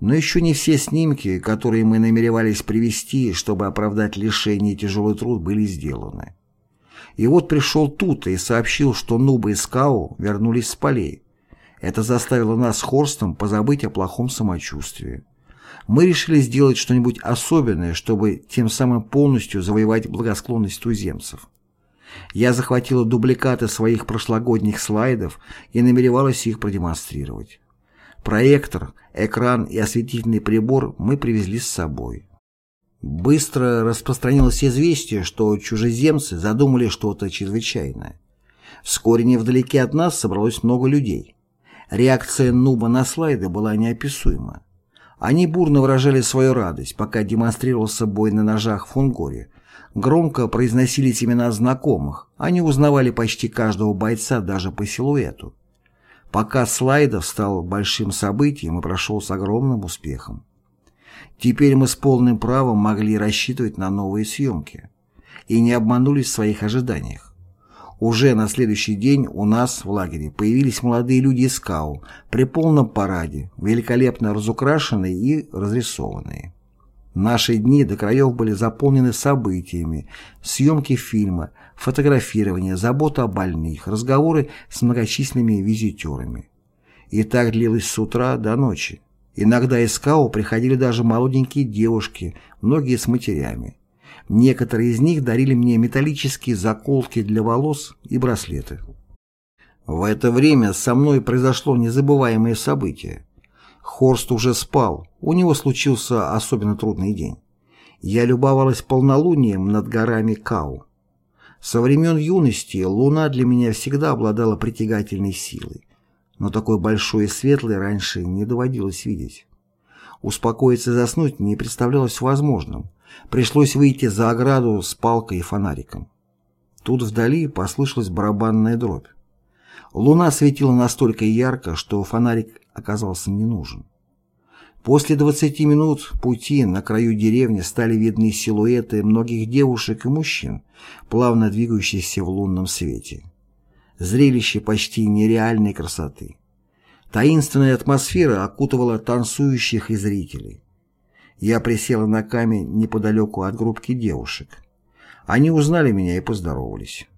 Но еще не все снимки, которые мы намеревались привести, чтобы оправдать лишение и тяжелый труд, были сделаны. И вот пришел тут и сообщил, что Нуба и Скау вернулись с полей. Это заставило нас с Хорстом позабыть о плохом самочувствии. Мы решили сделать что-нибудь особенное, чтобы тем самым полностью завоевать благосклонность туземцев. Я захватила дубликаты своих прошлогодних слайдов и намеревалась их продемонстрировать. Проектор, экран и осветительный прибор мы привезли с собой. Быстро распространилось известие, что чужеземцы задумали что-то чрезвычайное. Вскоре невдалеке от нас собралось много людей. Реакция Нуба на слайды была неописуема. Они бурно выражали свою радость, пока демонстрировался бой на ножах в Фунгоре. Громко произносились имена знакомых, они узнавали почти каждого бойца даже по силуэту. Пока слайдов стал большим событием и прошел с огромным успехом. Теперь мы с полным правом могли рассчитывать на новые съемки. И не обманулись в своих ожиданиях. Уже на следующий день у нас в лагере появились молодые люди из КАУ при полном параде, великолепно разукрашенные и разрисованные. Наши дни до краев были заполнены событиями, съемки фильма, фотографирование, забота о больных, разговоры с многочисленными визитерами. И так длилось с утра до ночи. Иногда из КАО приходили даже молоденькие девушки, многие с матерями. Некоторые из них дарили мне металлические заколки для волос и браслеты. В это время со мной произошло незабываемое событие. Хорст уже спал, у него случился особенно трудный день. Я любовалась полнолунием над горами Кау. Со времен юности луна для меня всегда обладала притягательной силой, но такой большой и светлой раньше не доводилось видеть. Успокоиться и заснуть не представлялось возможным. Пришлось выйти за ограду с палкой и фонариком. Тут вдали послышалась барабанная дробь. Луна светила настолько ярко, что фонарик оказался не нужен. После 20 минут пути на краю деревни стали видны силуэты многих девушек и мужчин, плавно двигающихся в лунном свете. Зрелище почти нереальной красоты. Таинственная атмосфера окутывала танцующих и зрителей. Я присела на камень неподалеку от группки девушек. Они узнали меня и поздоровались.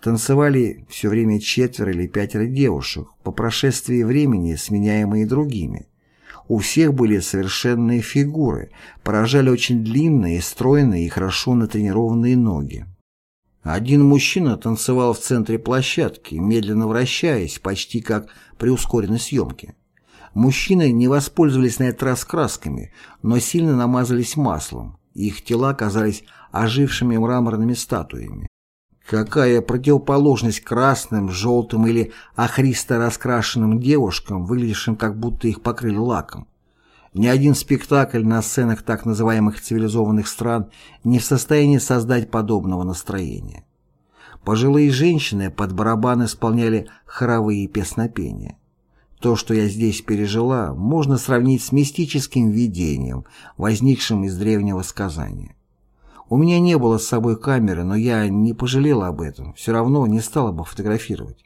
Танцевали все время четверо или пятеро девушек, по прошествии времени сменяемые другими. У всех были совершенные фигуры, поражали очень длинные, стройные и хорошо натренированные ноги. Один мужчина танцевал в центре площадки, медленно вращаясь, почти как при ускоренной съемке. Мужчины не воспользовались на этот раз красками, но сильно намазались маслом. Их тела казались ожившими мраморными статуями. Какая противоположность красным, желтым или охристо раскрашенным девушкам, выглядевшим как будто их покрыли лаком. Ни один спектакль на сценах так называемых цивилизованных стран не в состоянии создать подобного настроения. Пожилые женщины под барабан исполняли хоровые песнопения. То, что я здесь пережила, можно сравнить с мистическим видением, возникшим из древнего сказания. У меня не было с собой камеры, но я не пожалела об этом, все равно не стала бы фотографировать.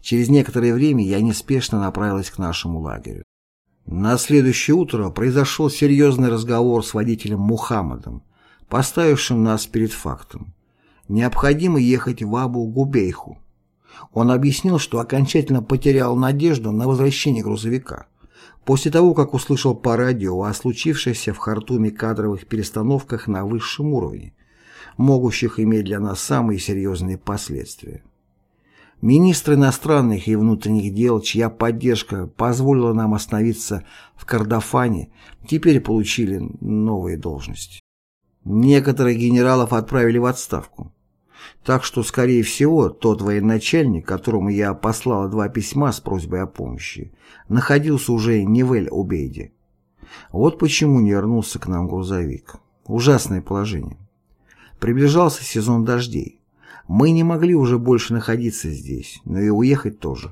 Через некоторое время я неспешно направилась к нашему лагерю. На следующее утро произошел серьезный разговор с водителем Мухаммадом, поставившим нас перед фактом. Необходимо ехать в Абу-Губейху. Он объяснил, что окончательно потерял надежду на возвращение грузовика. После того, как услышал по радио о случившихся в Хартуме кадровых перестановках на высшем уровне, могущих иметь для нас самые серьезные последствия. Министры иностранных и внутренних дел, чья поддержка позволила нам остановиться в Кордофане, теперь получили новые должности. Некоторых генералов отправили в отставку. Так что, скорее всего, тот военачальник, которому я послала два письма с просьбой о помощи, находился уже не в Эль-Убейде. Вот почему не вернулся к нам грузовик. Ужасное положение. Приближался сезон дождей. Мы не могли уже больше находиться здесь, но и уехать тоже.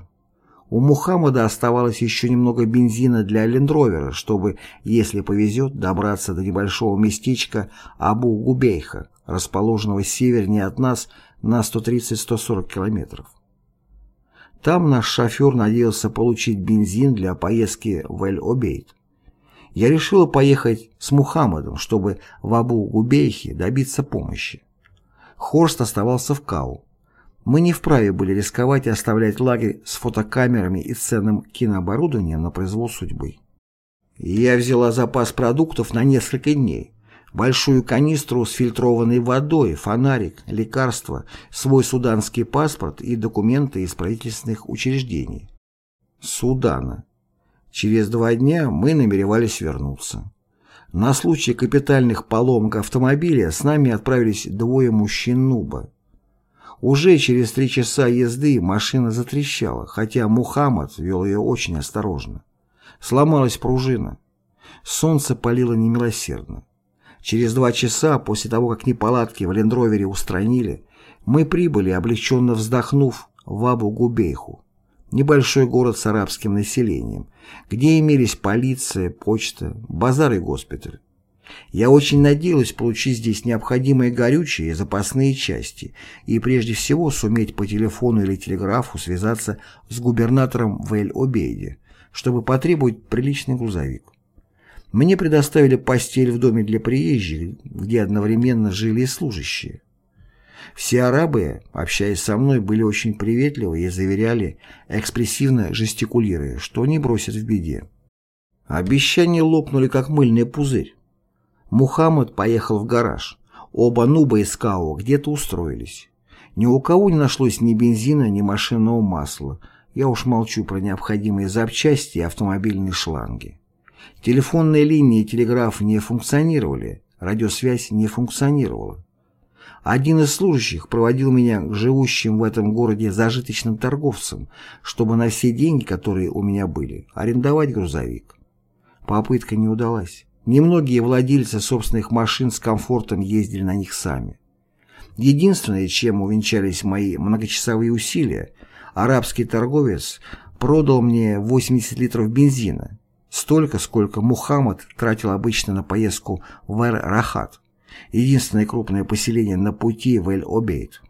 У Мухаммада оставалось еще немного бензина для лендровера, чтобы, если повезет, добраться до небольшого местечка Абу-Губейха, расположенного севернее от нас на 130-140 километров. Там наш шофер надеялся получить бензин для поездки в Эль-Обейт. Я решила поехать с Мухаммадом, чтобы в Абу-Губейхе добиться помощи. Хорст оставался в Кау. Мы не вправе были рисковать и оставлять лагерь с фотокамерами и ценным кинооборудованием на произвол судьбы. Я взяла запас продуктов на несколько дней, большую канистру с фильтрованной водой, фонарик, лекарства, свой суданский паспорт и документы из правительственных учреждений. Судана. Через два дня мы намеревались вернуться. На случай капитальных поломок автомобиля с нами отправились двое мужчин Нуба. Уже через три часа езды машина затрещала, хотя Мухаммад вел ее очень осторожно. Сломалась пружина. Солнце палило немилосердно. Через два часа после того, как неполадки в лендровере устранили, мы прибыли, облегченно вздохнув, в Абу-Губейху, небольшой город с арабским населением, где имелись полиция, почта, базар и госпиталь. Я очень надеялась получить здесь необходимые горючие и запасные части и прежде всего суметь по телефону или телеграфу связаться с губернатором в Эль-Обейде, чтобы потребовать приличный грузовик. Мне предоставили постель в доме для приезжих, где одновременно жили и служащие. Все арабы, общаясь со мной, были очень приветливы и заверяли, экспрессивно жестикулируя, что не бросят в беде. Обещания лопнули, как мыльный пузырь. Мухаммад поехал в гараж. Оба Нуба и Скао где-то устроились. Ни у кого не нашлось ни бензина, ни машинного масла. Я уж молчу про необходимые запчасти и автомобильные шланги. Телефонные линии и телеграф не функционировали, радиосвязь не функционировала. Один из служащих проводил меня к живущим в этом городе зажиточным торговцам, чтобы на все деньги, которые у меня были, арендовать грузовик. Попытка не удалась. Немногие владельцы собственных машин с комфортом ездили на них сами. Единственное, чем увенчались мои многочасовые усилия, арабский торговец продал мне 80 литров бензина, столько, сколько Мухаммад тратил обычно на поездку в Эр-Рахат, единственное крупное поселение на пути в Эль-Обейд.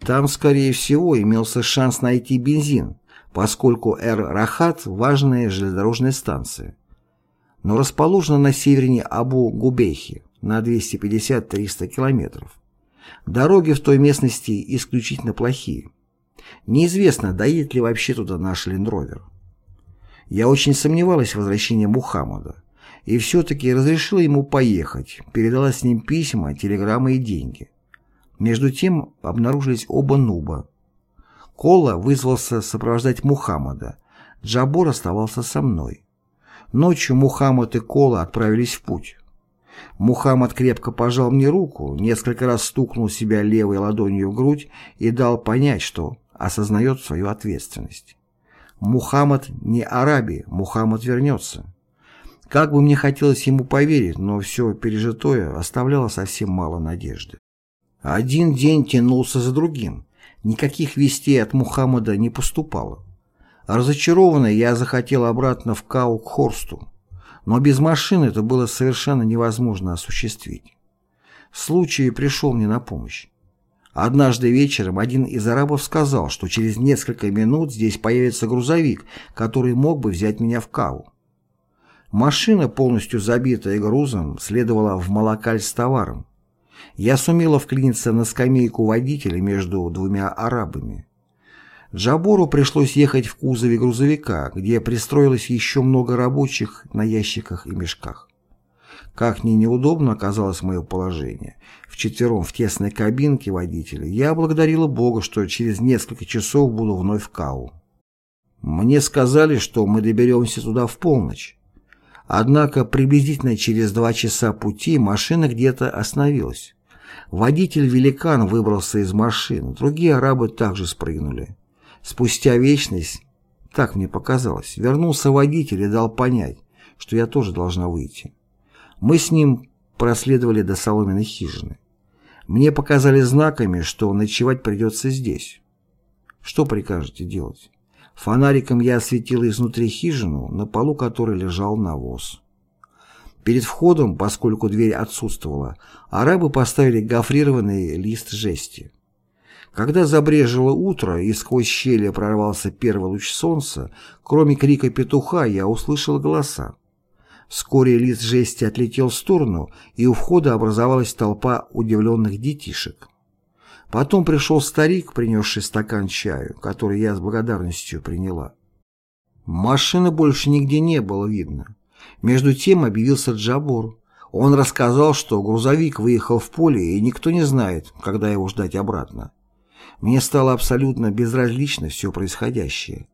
Там, скорее всего, имелся шанс найти бензин, поскольку Эр-Рахат – важная железнодорожная станция, но расположена на севере Абу-Губейхи на 250-300 километров. Дороги в той местности исключительно плохие. Неизвестно, доедет ли вообще туда наш лендровер. Я очень сомневалась в возвращении Мухаммада, и все-таки разрешила ему поехать, передала с ним письма, телеграммы и деньги. Между тем обнаружились оба нуба. Кола вызвался сопровождать Мухаммада, Джабор оставался со мной. Ночью Мухаммад и Кола отправились в путь. Мухаммад крепко пожал мне руку, несколько раз стукнул себя левой ладонью в грудь и дал понять, что осознает свою ответственность. Мухаммад не Арабия, Мухаммад вернется. Как бы мне хотелось ему поверить, но все пережитое оставляло совсем мало надежды. Один день тянулся за другим. Никаких вестей от Мухаммада не поступало. Разочарованный, я захотел обратно в Кау-Хорсту, но без машины это было совершенно невозможно осуществить. Случай пришел мне на помощь. Однажды вечером один из арабов сказал, что через несколько минут здесь появится грузовик, который мог бы взять меня в Кау. Машина, полностью забитая грузом, следовала в Малакаль с товаром. Я сумела вклиниться на скамейку водителя между двумя арабами. Джабору пришлось ехать в кузове грузовика, где пристроилось еще много рабочих на ящиках и мешках. Как мне неудобно оказалось мое положение. Вчетвером в тесной кабинке водителя я благодарила Бога, что через несколько часов буду вновь в Кау. Мне сказали, что мы доберемся туда в полночь. Однако приблизительно через два часа пути машина где-то остановилась. Водитель-великан выбрался из машины, другие арабы также спрыгнули. Спустя вечность, так мне показалось, вернулся водитель и дал понять, что я тоже должна выйти. Мы с ним проследовали до соломенной хижины. Мне показали знаками, что ночевать придется здесь. Что прикажете делать? Фонариком я осветила изнутри хижину, на полу которой лежал навоз. Перед входом, поскольку дверь отсутствовала, арабы поставили гофрированный лист жести. Когда забрежило утро и сквозь щели прорвался первый луч солнца, кроме крика петуха я услышал голоса. Вскоре лист жести отлетел в сторону, и у входа образовалась толпа удивленных детишек. Потом пришел старик, принесший стакан чаю, который я с благодарностью приняла. Машины больше нигде не было видно. Между тем объявился Джабор. Он рассказал, что грузовик выехал в поле, и никто не знает, когда его ждать обратно. Мне стало абсолютно безразлично все происходящее.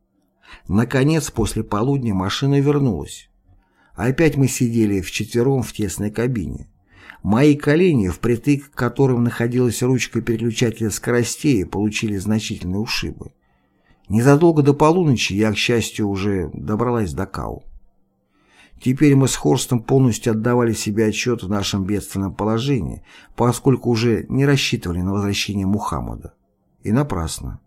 Наконец, после полудня машина вернулась. Опять мы сидели вчетвером в тесной кабине. Мои колени, впритык к которым находилась ручка переключателя скоростей, получили значительные ушибы. Незадолго до полуночи я, к счастью, уже добралась до Кау. Теперь мы с Хорстом полностью отдавали себе отчет в нашем бедственном положении, поскольку уже не рассчитывали на возвращение Мухаммада. И напрасно.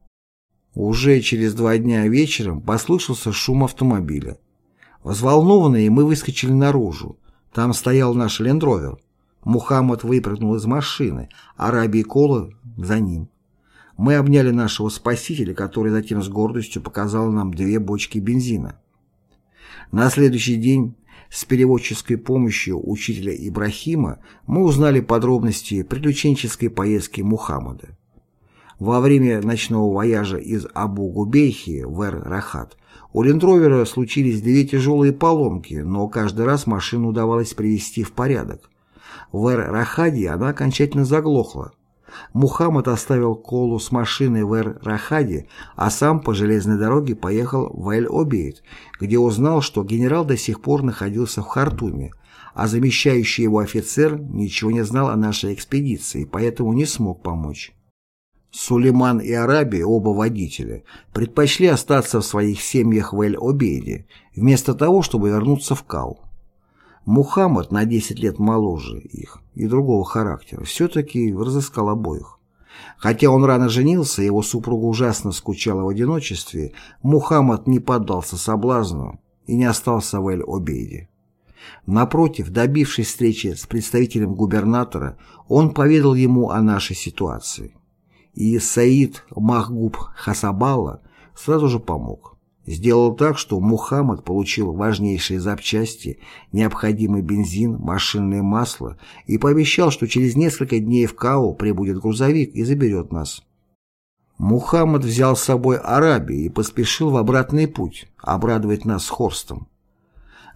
Уже через два дня вечером послышался шум автомобиля. Взволнованные мы выскочили наружу. Там стоял наш лендровер. Мухаммад выпрыгнул из машины, Арабий Кола за ним. Мы обняли нашего спасителя, который затем с гордостью показал нам две бочки бензина. На следующий день с переводческой помощью учителя Ибрахима мы узнали подробности приключенческой поездки Мухаммада. Во время ночного вояжа из Абу-Губейхи в Эр-Рахат у лендровера случились две тяжелые поломки, но каждый раз машину удавалось привести в порядок. В Эр-Рахаде она окончательно заглохла. Мухаммад оставил Колу с машиной в Эр-Рахаде, а сам по железной дороге поехал в Эль-Обейд, где узнал, что генерал до сих пор находился в Хартуме, а замещающий его офицер ничего не знал о нашей экспедиции, поэтому не смог помочь. Сулейман и Араби, оба водителя, предпочли остаться в своих семьях в Эль-Обейде, вместо того, чтобы вернуться в Кау. Мухаммад, на 10 лет моложе их и другого характера, все-таки разыскал обоих. Хотя он рано женился, его супруга ужасно скучала в одиночестве, Мухаммад не поддался соблазну и не остался в Эль-Обейде. Напротив, добившись встречи с представителем губернатора, он поведал ему о нашей ситуации. И Саид Махгуб Хасабалла сразу же помог сделал так, что Мухаммад получил важнейшие запчасти, необходимый бензин, машинное масло и пообещал, что через несколько дней в Као прибудет грузовик и заберет нас. Мухаммад взял с собой Арабию и поспешил в обратный путь, обрадовать нас Хорстом.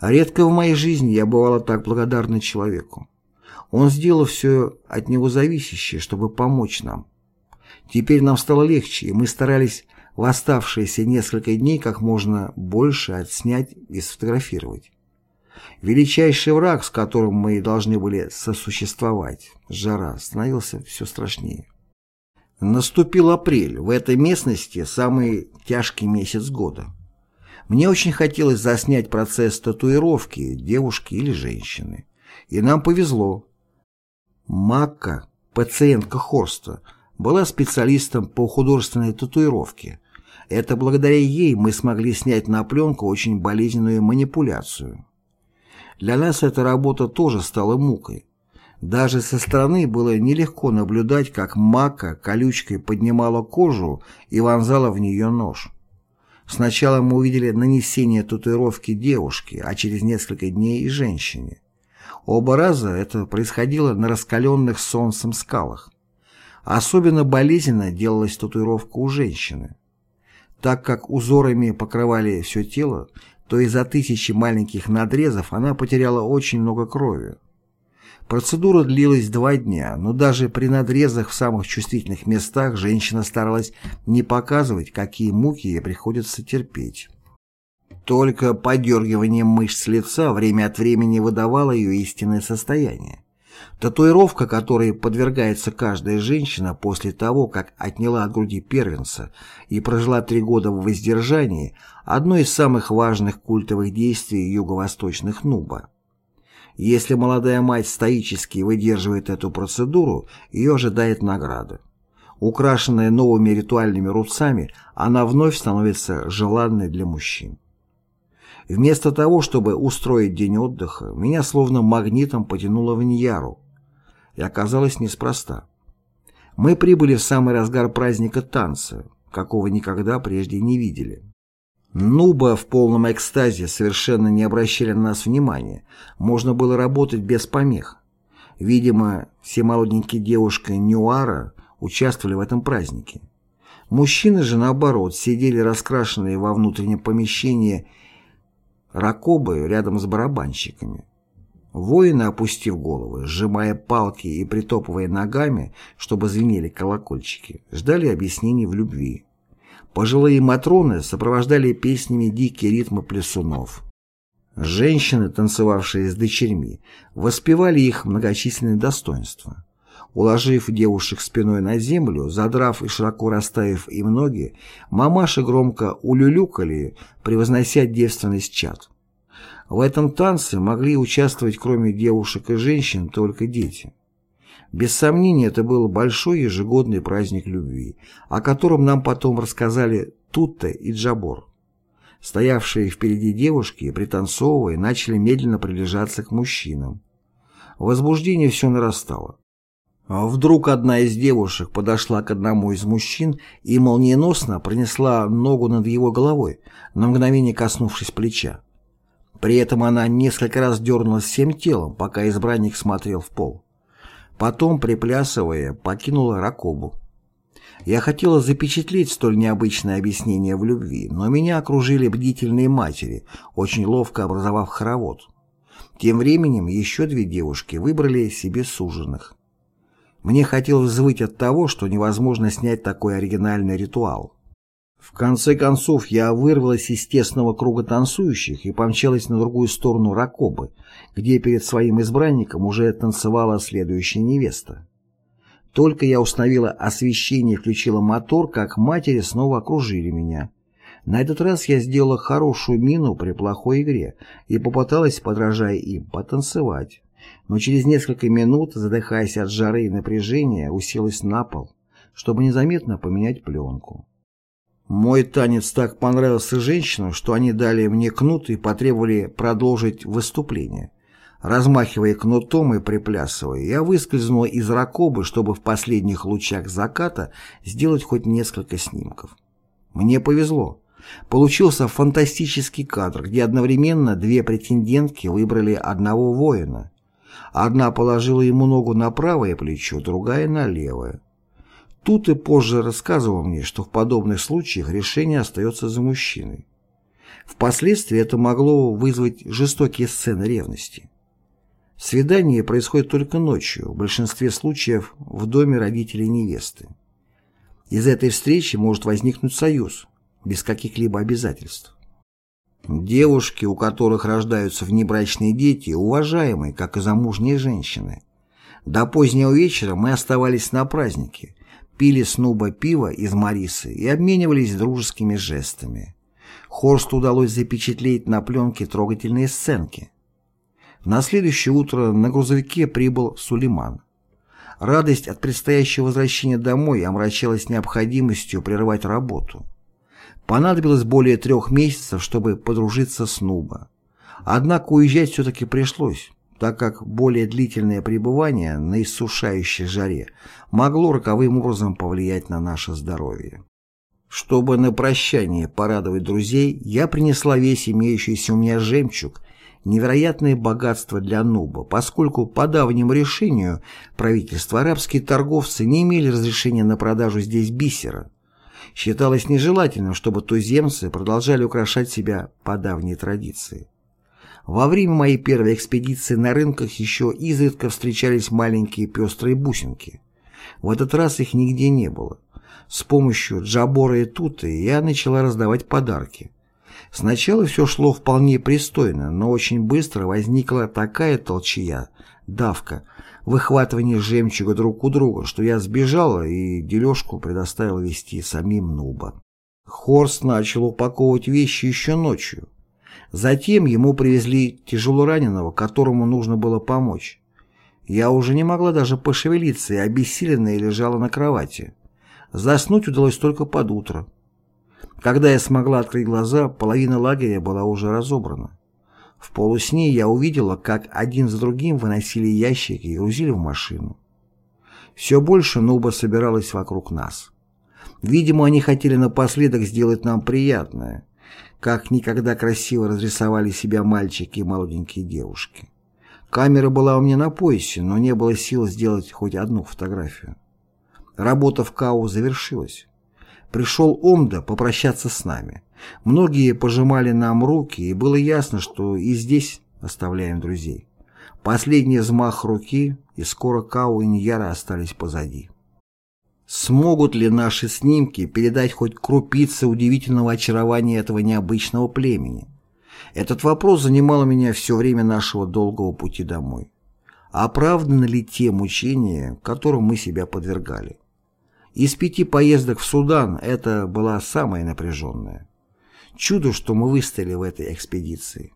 Редко в моей жизни я бывала так благодарна человеку. Он сделал все от него зависящее, чтобы помочь нам. Теперь нам стало легче, и мы старались в оставшиеся несколько дней как можно больше отснять и сфотографировать. Величайший враг, с которым мы должны были сосуществовать, жара, становился все страшнее. Наступил апрель, в этой местности самый тяжкий месяц года. Мне очень хотелось заснять процесс татуировки девушки или женщины. И нам повезло. Макка, пациентка Хорста, была специалистом по художественной татуировке. Это благодаря ей мы смогли снять на пленку очень болезненную манипуляцию. Для нас эта работа тоже стала мукой. Даже со стороны было нелегко наблюдать, как мака колючкой поднимала кожу и вонзала в нее нож. Сначала мы увидели нанесение татуировки девушки, а через несколько дней и женщине. Оба раза это происходило на раскаленных солнцем скалах. Особенно болезненно делалась татуировка у женщины. Так как узорами покрывали все тело, то из-за тысячи маленьких надрезов она потеряла очень много крови. Процедура длилась два дня, но даже при надрезах в самых чувствительных местах женщина старалась не показывать, какие муки ей приходится терпеть. Только подергиванием мышц лица время от времени выдавало ее истинное состояние. Татуировка, которой подвергается каждая женщина после того, как отняла от груди первенца и прожила три года в воздержании, одно из самых важных культовых действий юго-восточных нуба. Если молодая мать стоически выдерживает эту процедуру, ее ожидает награда. Украшенная новыми ритуальными рубцами, она вновь становится желанной для мужчин. Вместо того, чтобы устроить день отдыха, меня словно магнитом потянуло в Ньяру. И оказалось неспроста. Мы прибыли в самый разгар праздника танца, какого никогда прежде не видели. Нуба в полном экстазе совершенно не обращали на нас внимания. Можно было работать без помех. Видимо, все молоденькие девушки Ньюара участвовали в этом празднике. Мужчины же, наоборот, сидели раскрашенные во внутреннем помещении ракобы рядом с барабанщиками. Воины, опустив головы, сжимая палки и притопывая ногами, чтобы звенели колокольчики, ждали объяснений в любви. Пожилые матроны сопровождали песнями дикие ритмы плясунов. Женщины, танцевавшие с дочерьми, воспевали их многочисленные достоинства. Уложив девушек спиной на землю, задрав и широко расставив им ноги, мамаши громко улюлюкали, превознося девственность чад. В этом танце могли участвовать кроме девушек и женщин только дети. Без сомнения, это был большой ежегодный праздник любви, о котором нам потом рассказали Тутта и Джабор. Стоявшие впереди девушки, пританцовывая, начали медленно приближаться к мужчинам. Возбуждение все нарастало. А вдруг одна из девушек подошла к одному из мужчин и молниеносно пронесла ногу над его головой, на мгновение коснувшись плеча. При этом она несколько раз дернулась всем телом, пока избранник смотрел в пол. Потом, приплясывая, покинула Ракобу. Я хотела запечатлеть столь необычное объяснение в любви, но меня окружили бдительные матери, очень ловко образовав хоровод. Тем временем еще две девушки выбрали себе суженых. Мне хотелось взвыть от того, что невозможно снять такой оригинальный ритуал. В конце концов, я вырвалась из тесного круга танцующих и помчалась на другую сторону Ракобы, где перед своим избранником уже танцевала следующая невеста. Только я установила освещение и включила мотор, как матери снова окружили меня. На этот раз я сделала хорошую мину при плохой игре и попыталась, подражая им, потанцевать. Но через несколько минут, задыхаясь от жары и напряжения, уселась на пол, чтобы незаметно поменять пленку. Мой танец так понравился женщинам, что они дали мне кнут и потребовали продолжить выступление. Размахивая кнутом и приплясывая, я выскользнула из ракобы, чтобы в последних лучах заката сделать хоть несколько снимков. Мне повезло. Получился фантастический кадр, где одновременно две претендентки выбрали одного воина. Одна положила ему ногу на правое плечо, другая на левое. Тут и позже рассказывал мне, что в подобных случаях решение остается за мужчиной. Впоследствии это могло вызвать жестокие сцены ревности. Свидание происходит только ночью, в большинстве случаев в доме родителей невесты. Из этой встречи может возникнуть союз, без каких-либо обязательств. Девушки, у которых рождаются внебрачные дети, уважаемые, как и замужние женщины. До позднего вечера мы оставались на празднике, пили снуба пива из Марисы и обменивались дружескими жестами. Хорсту удалось запечатлеть на пленке трогательные сценки. На следующее утро на грузовике прибыл Сулейман. Радость от предстоящего возвращения домой омрачалась необходимостью прервать работу. Понадобилось более трех месяцев, чтобы подружиться с Нуба. Однако уезжать все-таки пришлось так как более длительное пребывание на иссушающей жаре могло роковым образом повлиять на наше здоровье. Чтобы на прощание порадовать друзей, я принесла весь имеющийся у меня жемчуг, невероятное богатство для Нуба, поскольку по давнему решению правительства арабские торговцы не имели разрешения на продажу здесь бисера. Считалось нежелательным, чтобы туземцы продолжали украшать себя по давней традиции. Во время моей первой экспедиции на рынках еще изредка встречались маленькие пестрые бусинки. В этот раз их нигде не было. С помощью Джабора и Туты я начала раздавать подарки. Сначала все шло вполне пристойно, но очень быстро возникла такая толчья, давка, выхватывание жемчуга друг у друга, что я сбежала и дележку предоставила вести самим Нуба. Хорст начал упаковывать вещи еще ночью. Затем ему привезли тяжелораненого, которому нужно было помочь. Я уже не могла даже пошевелиться и обессиленная лежала на кровати. Заснуть удалось только под утро. Когда я смогла открыть глаза, половина лагеря была уже разобрана. В полусне я увидела, как один за другим выносили ящики и грузили в машину. Все больше Нуба собиралась вокруг нас. Видимо, они хотели напоследок сделать нам приятное, как никогда красиво разрисовали себя мальчики и молоденькие девушки. Камера была у меня на поясе, но не было сил сделать хоть одну фотографию. Работа в КАУ завершилась. Пришел Омда попрощаться с нами. Многие пожимали нам руки, и было ясно, что и здесь оставляем друзей. Последний взмах руки, и скоро Кау и Ньяра остались позади. Смогут ли наши снимки передать хоть крупицы удивительного очарования этого необычного племени? Этот вопрос занимал меня все время нашего долгого пути домой. Оправданы ли те мучения, которым мы себя подвергали? Из пяти поездок в Судан это была самая напряженная. Чудо, что мы выстояли в этой экспедиции.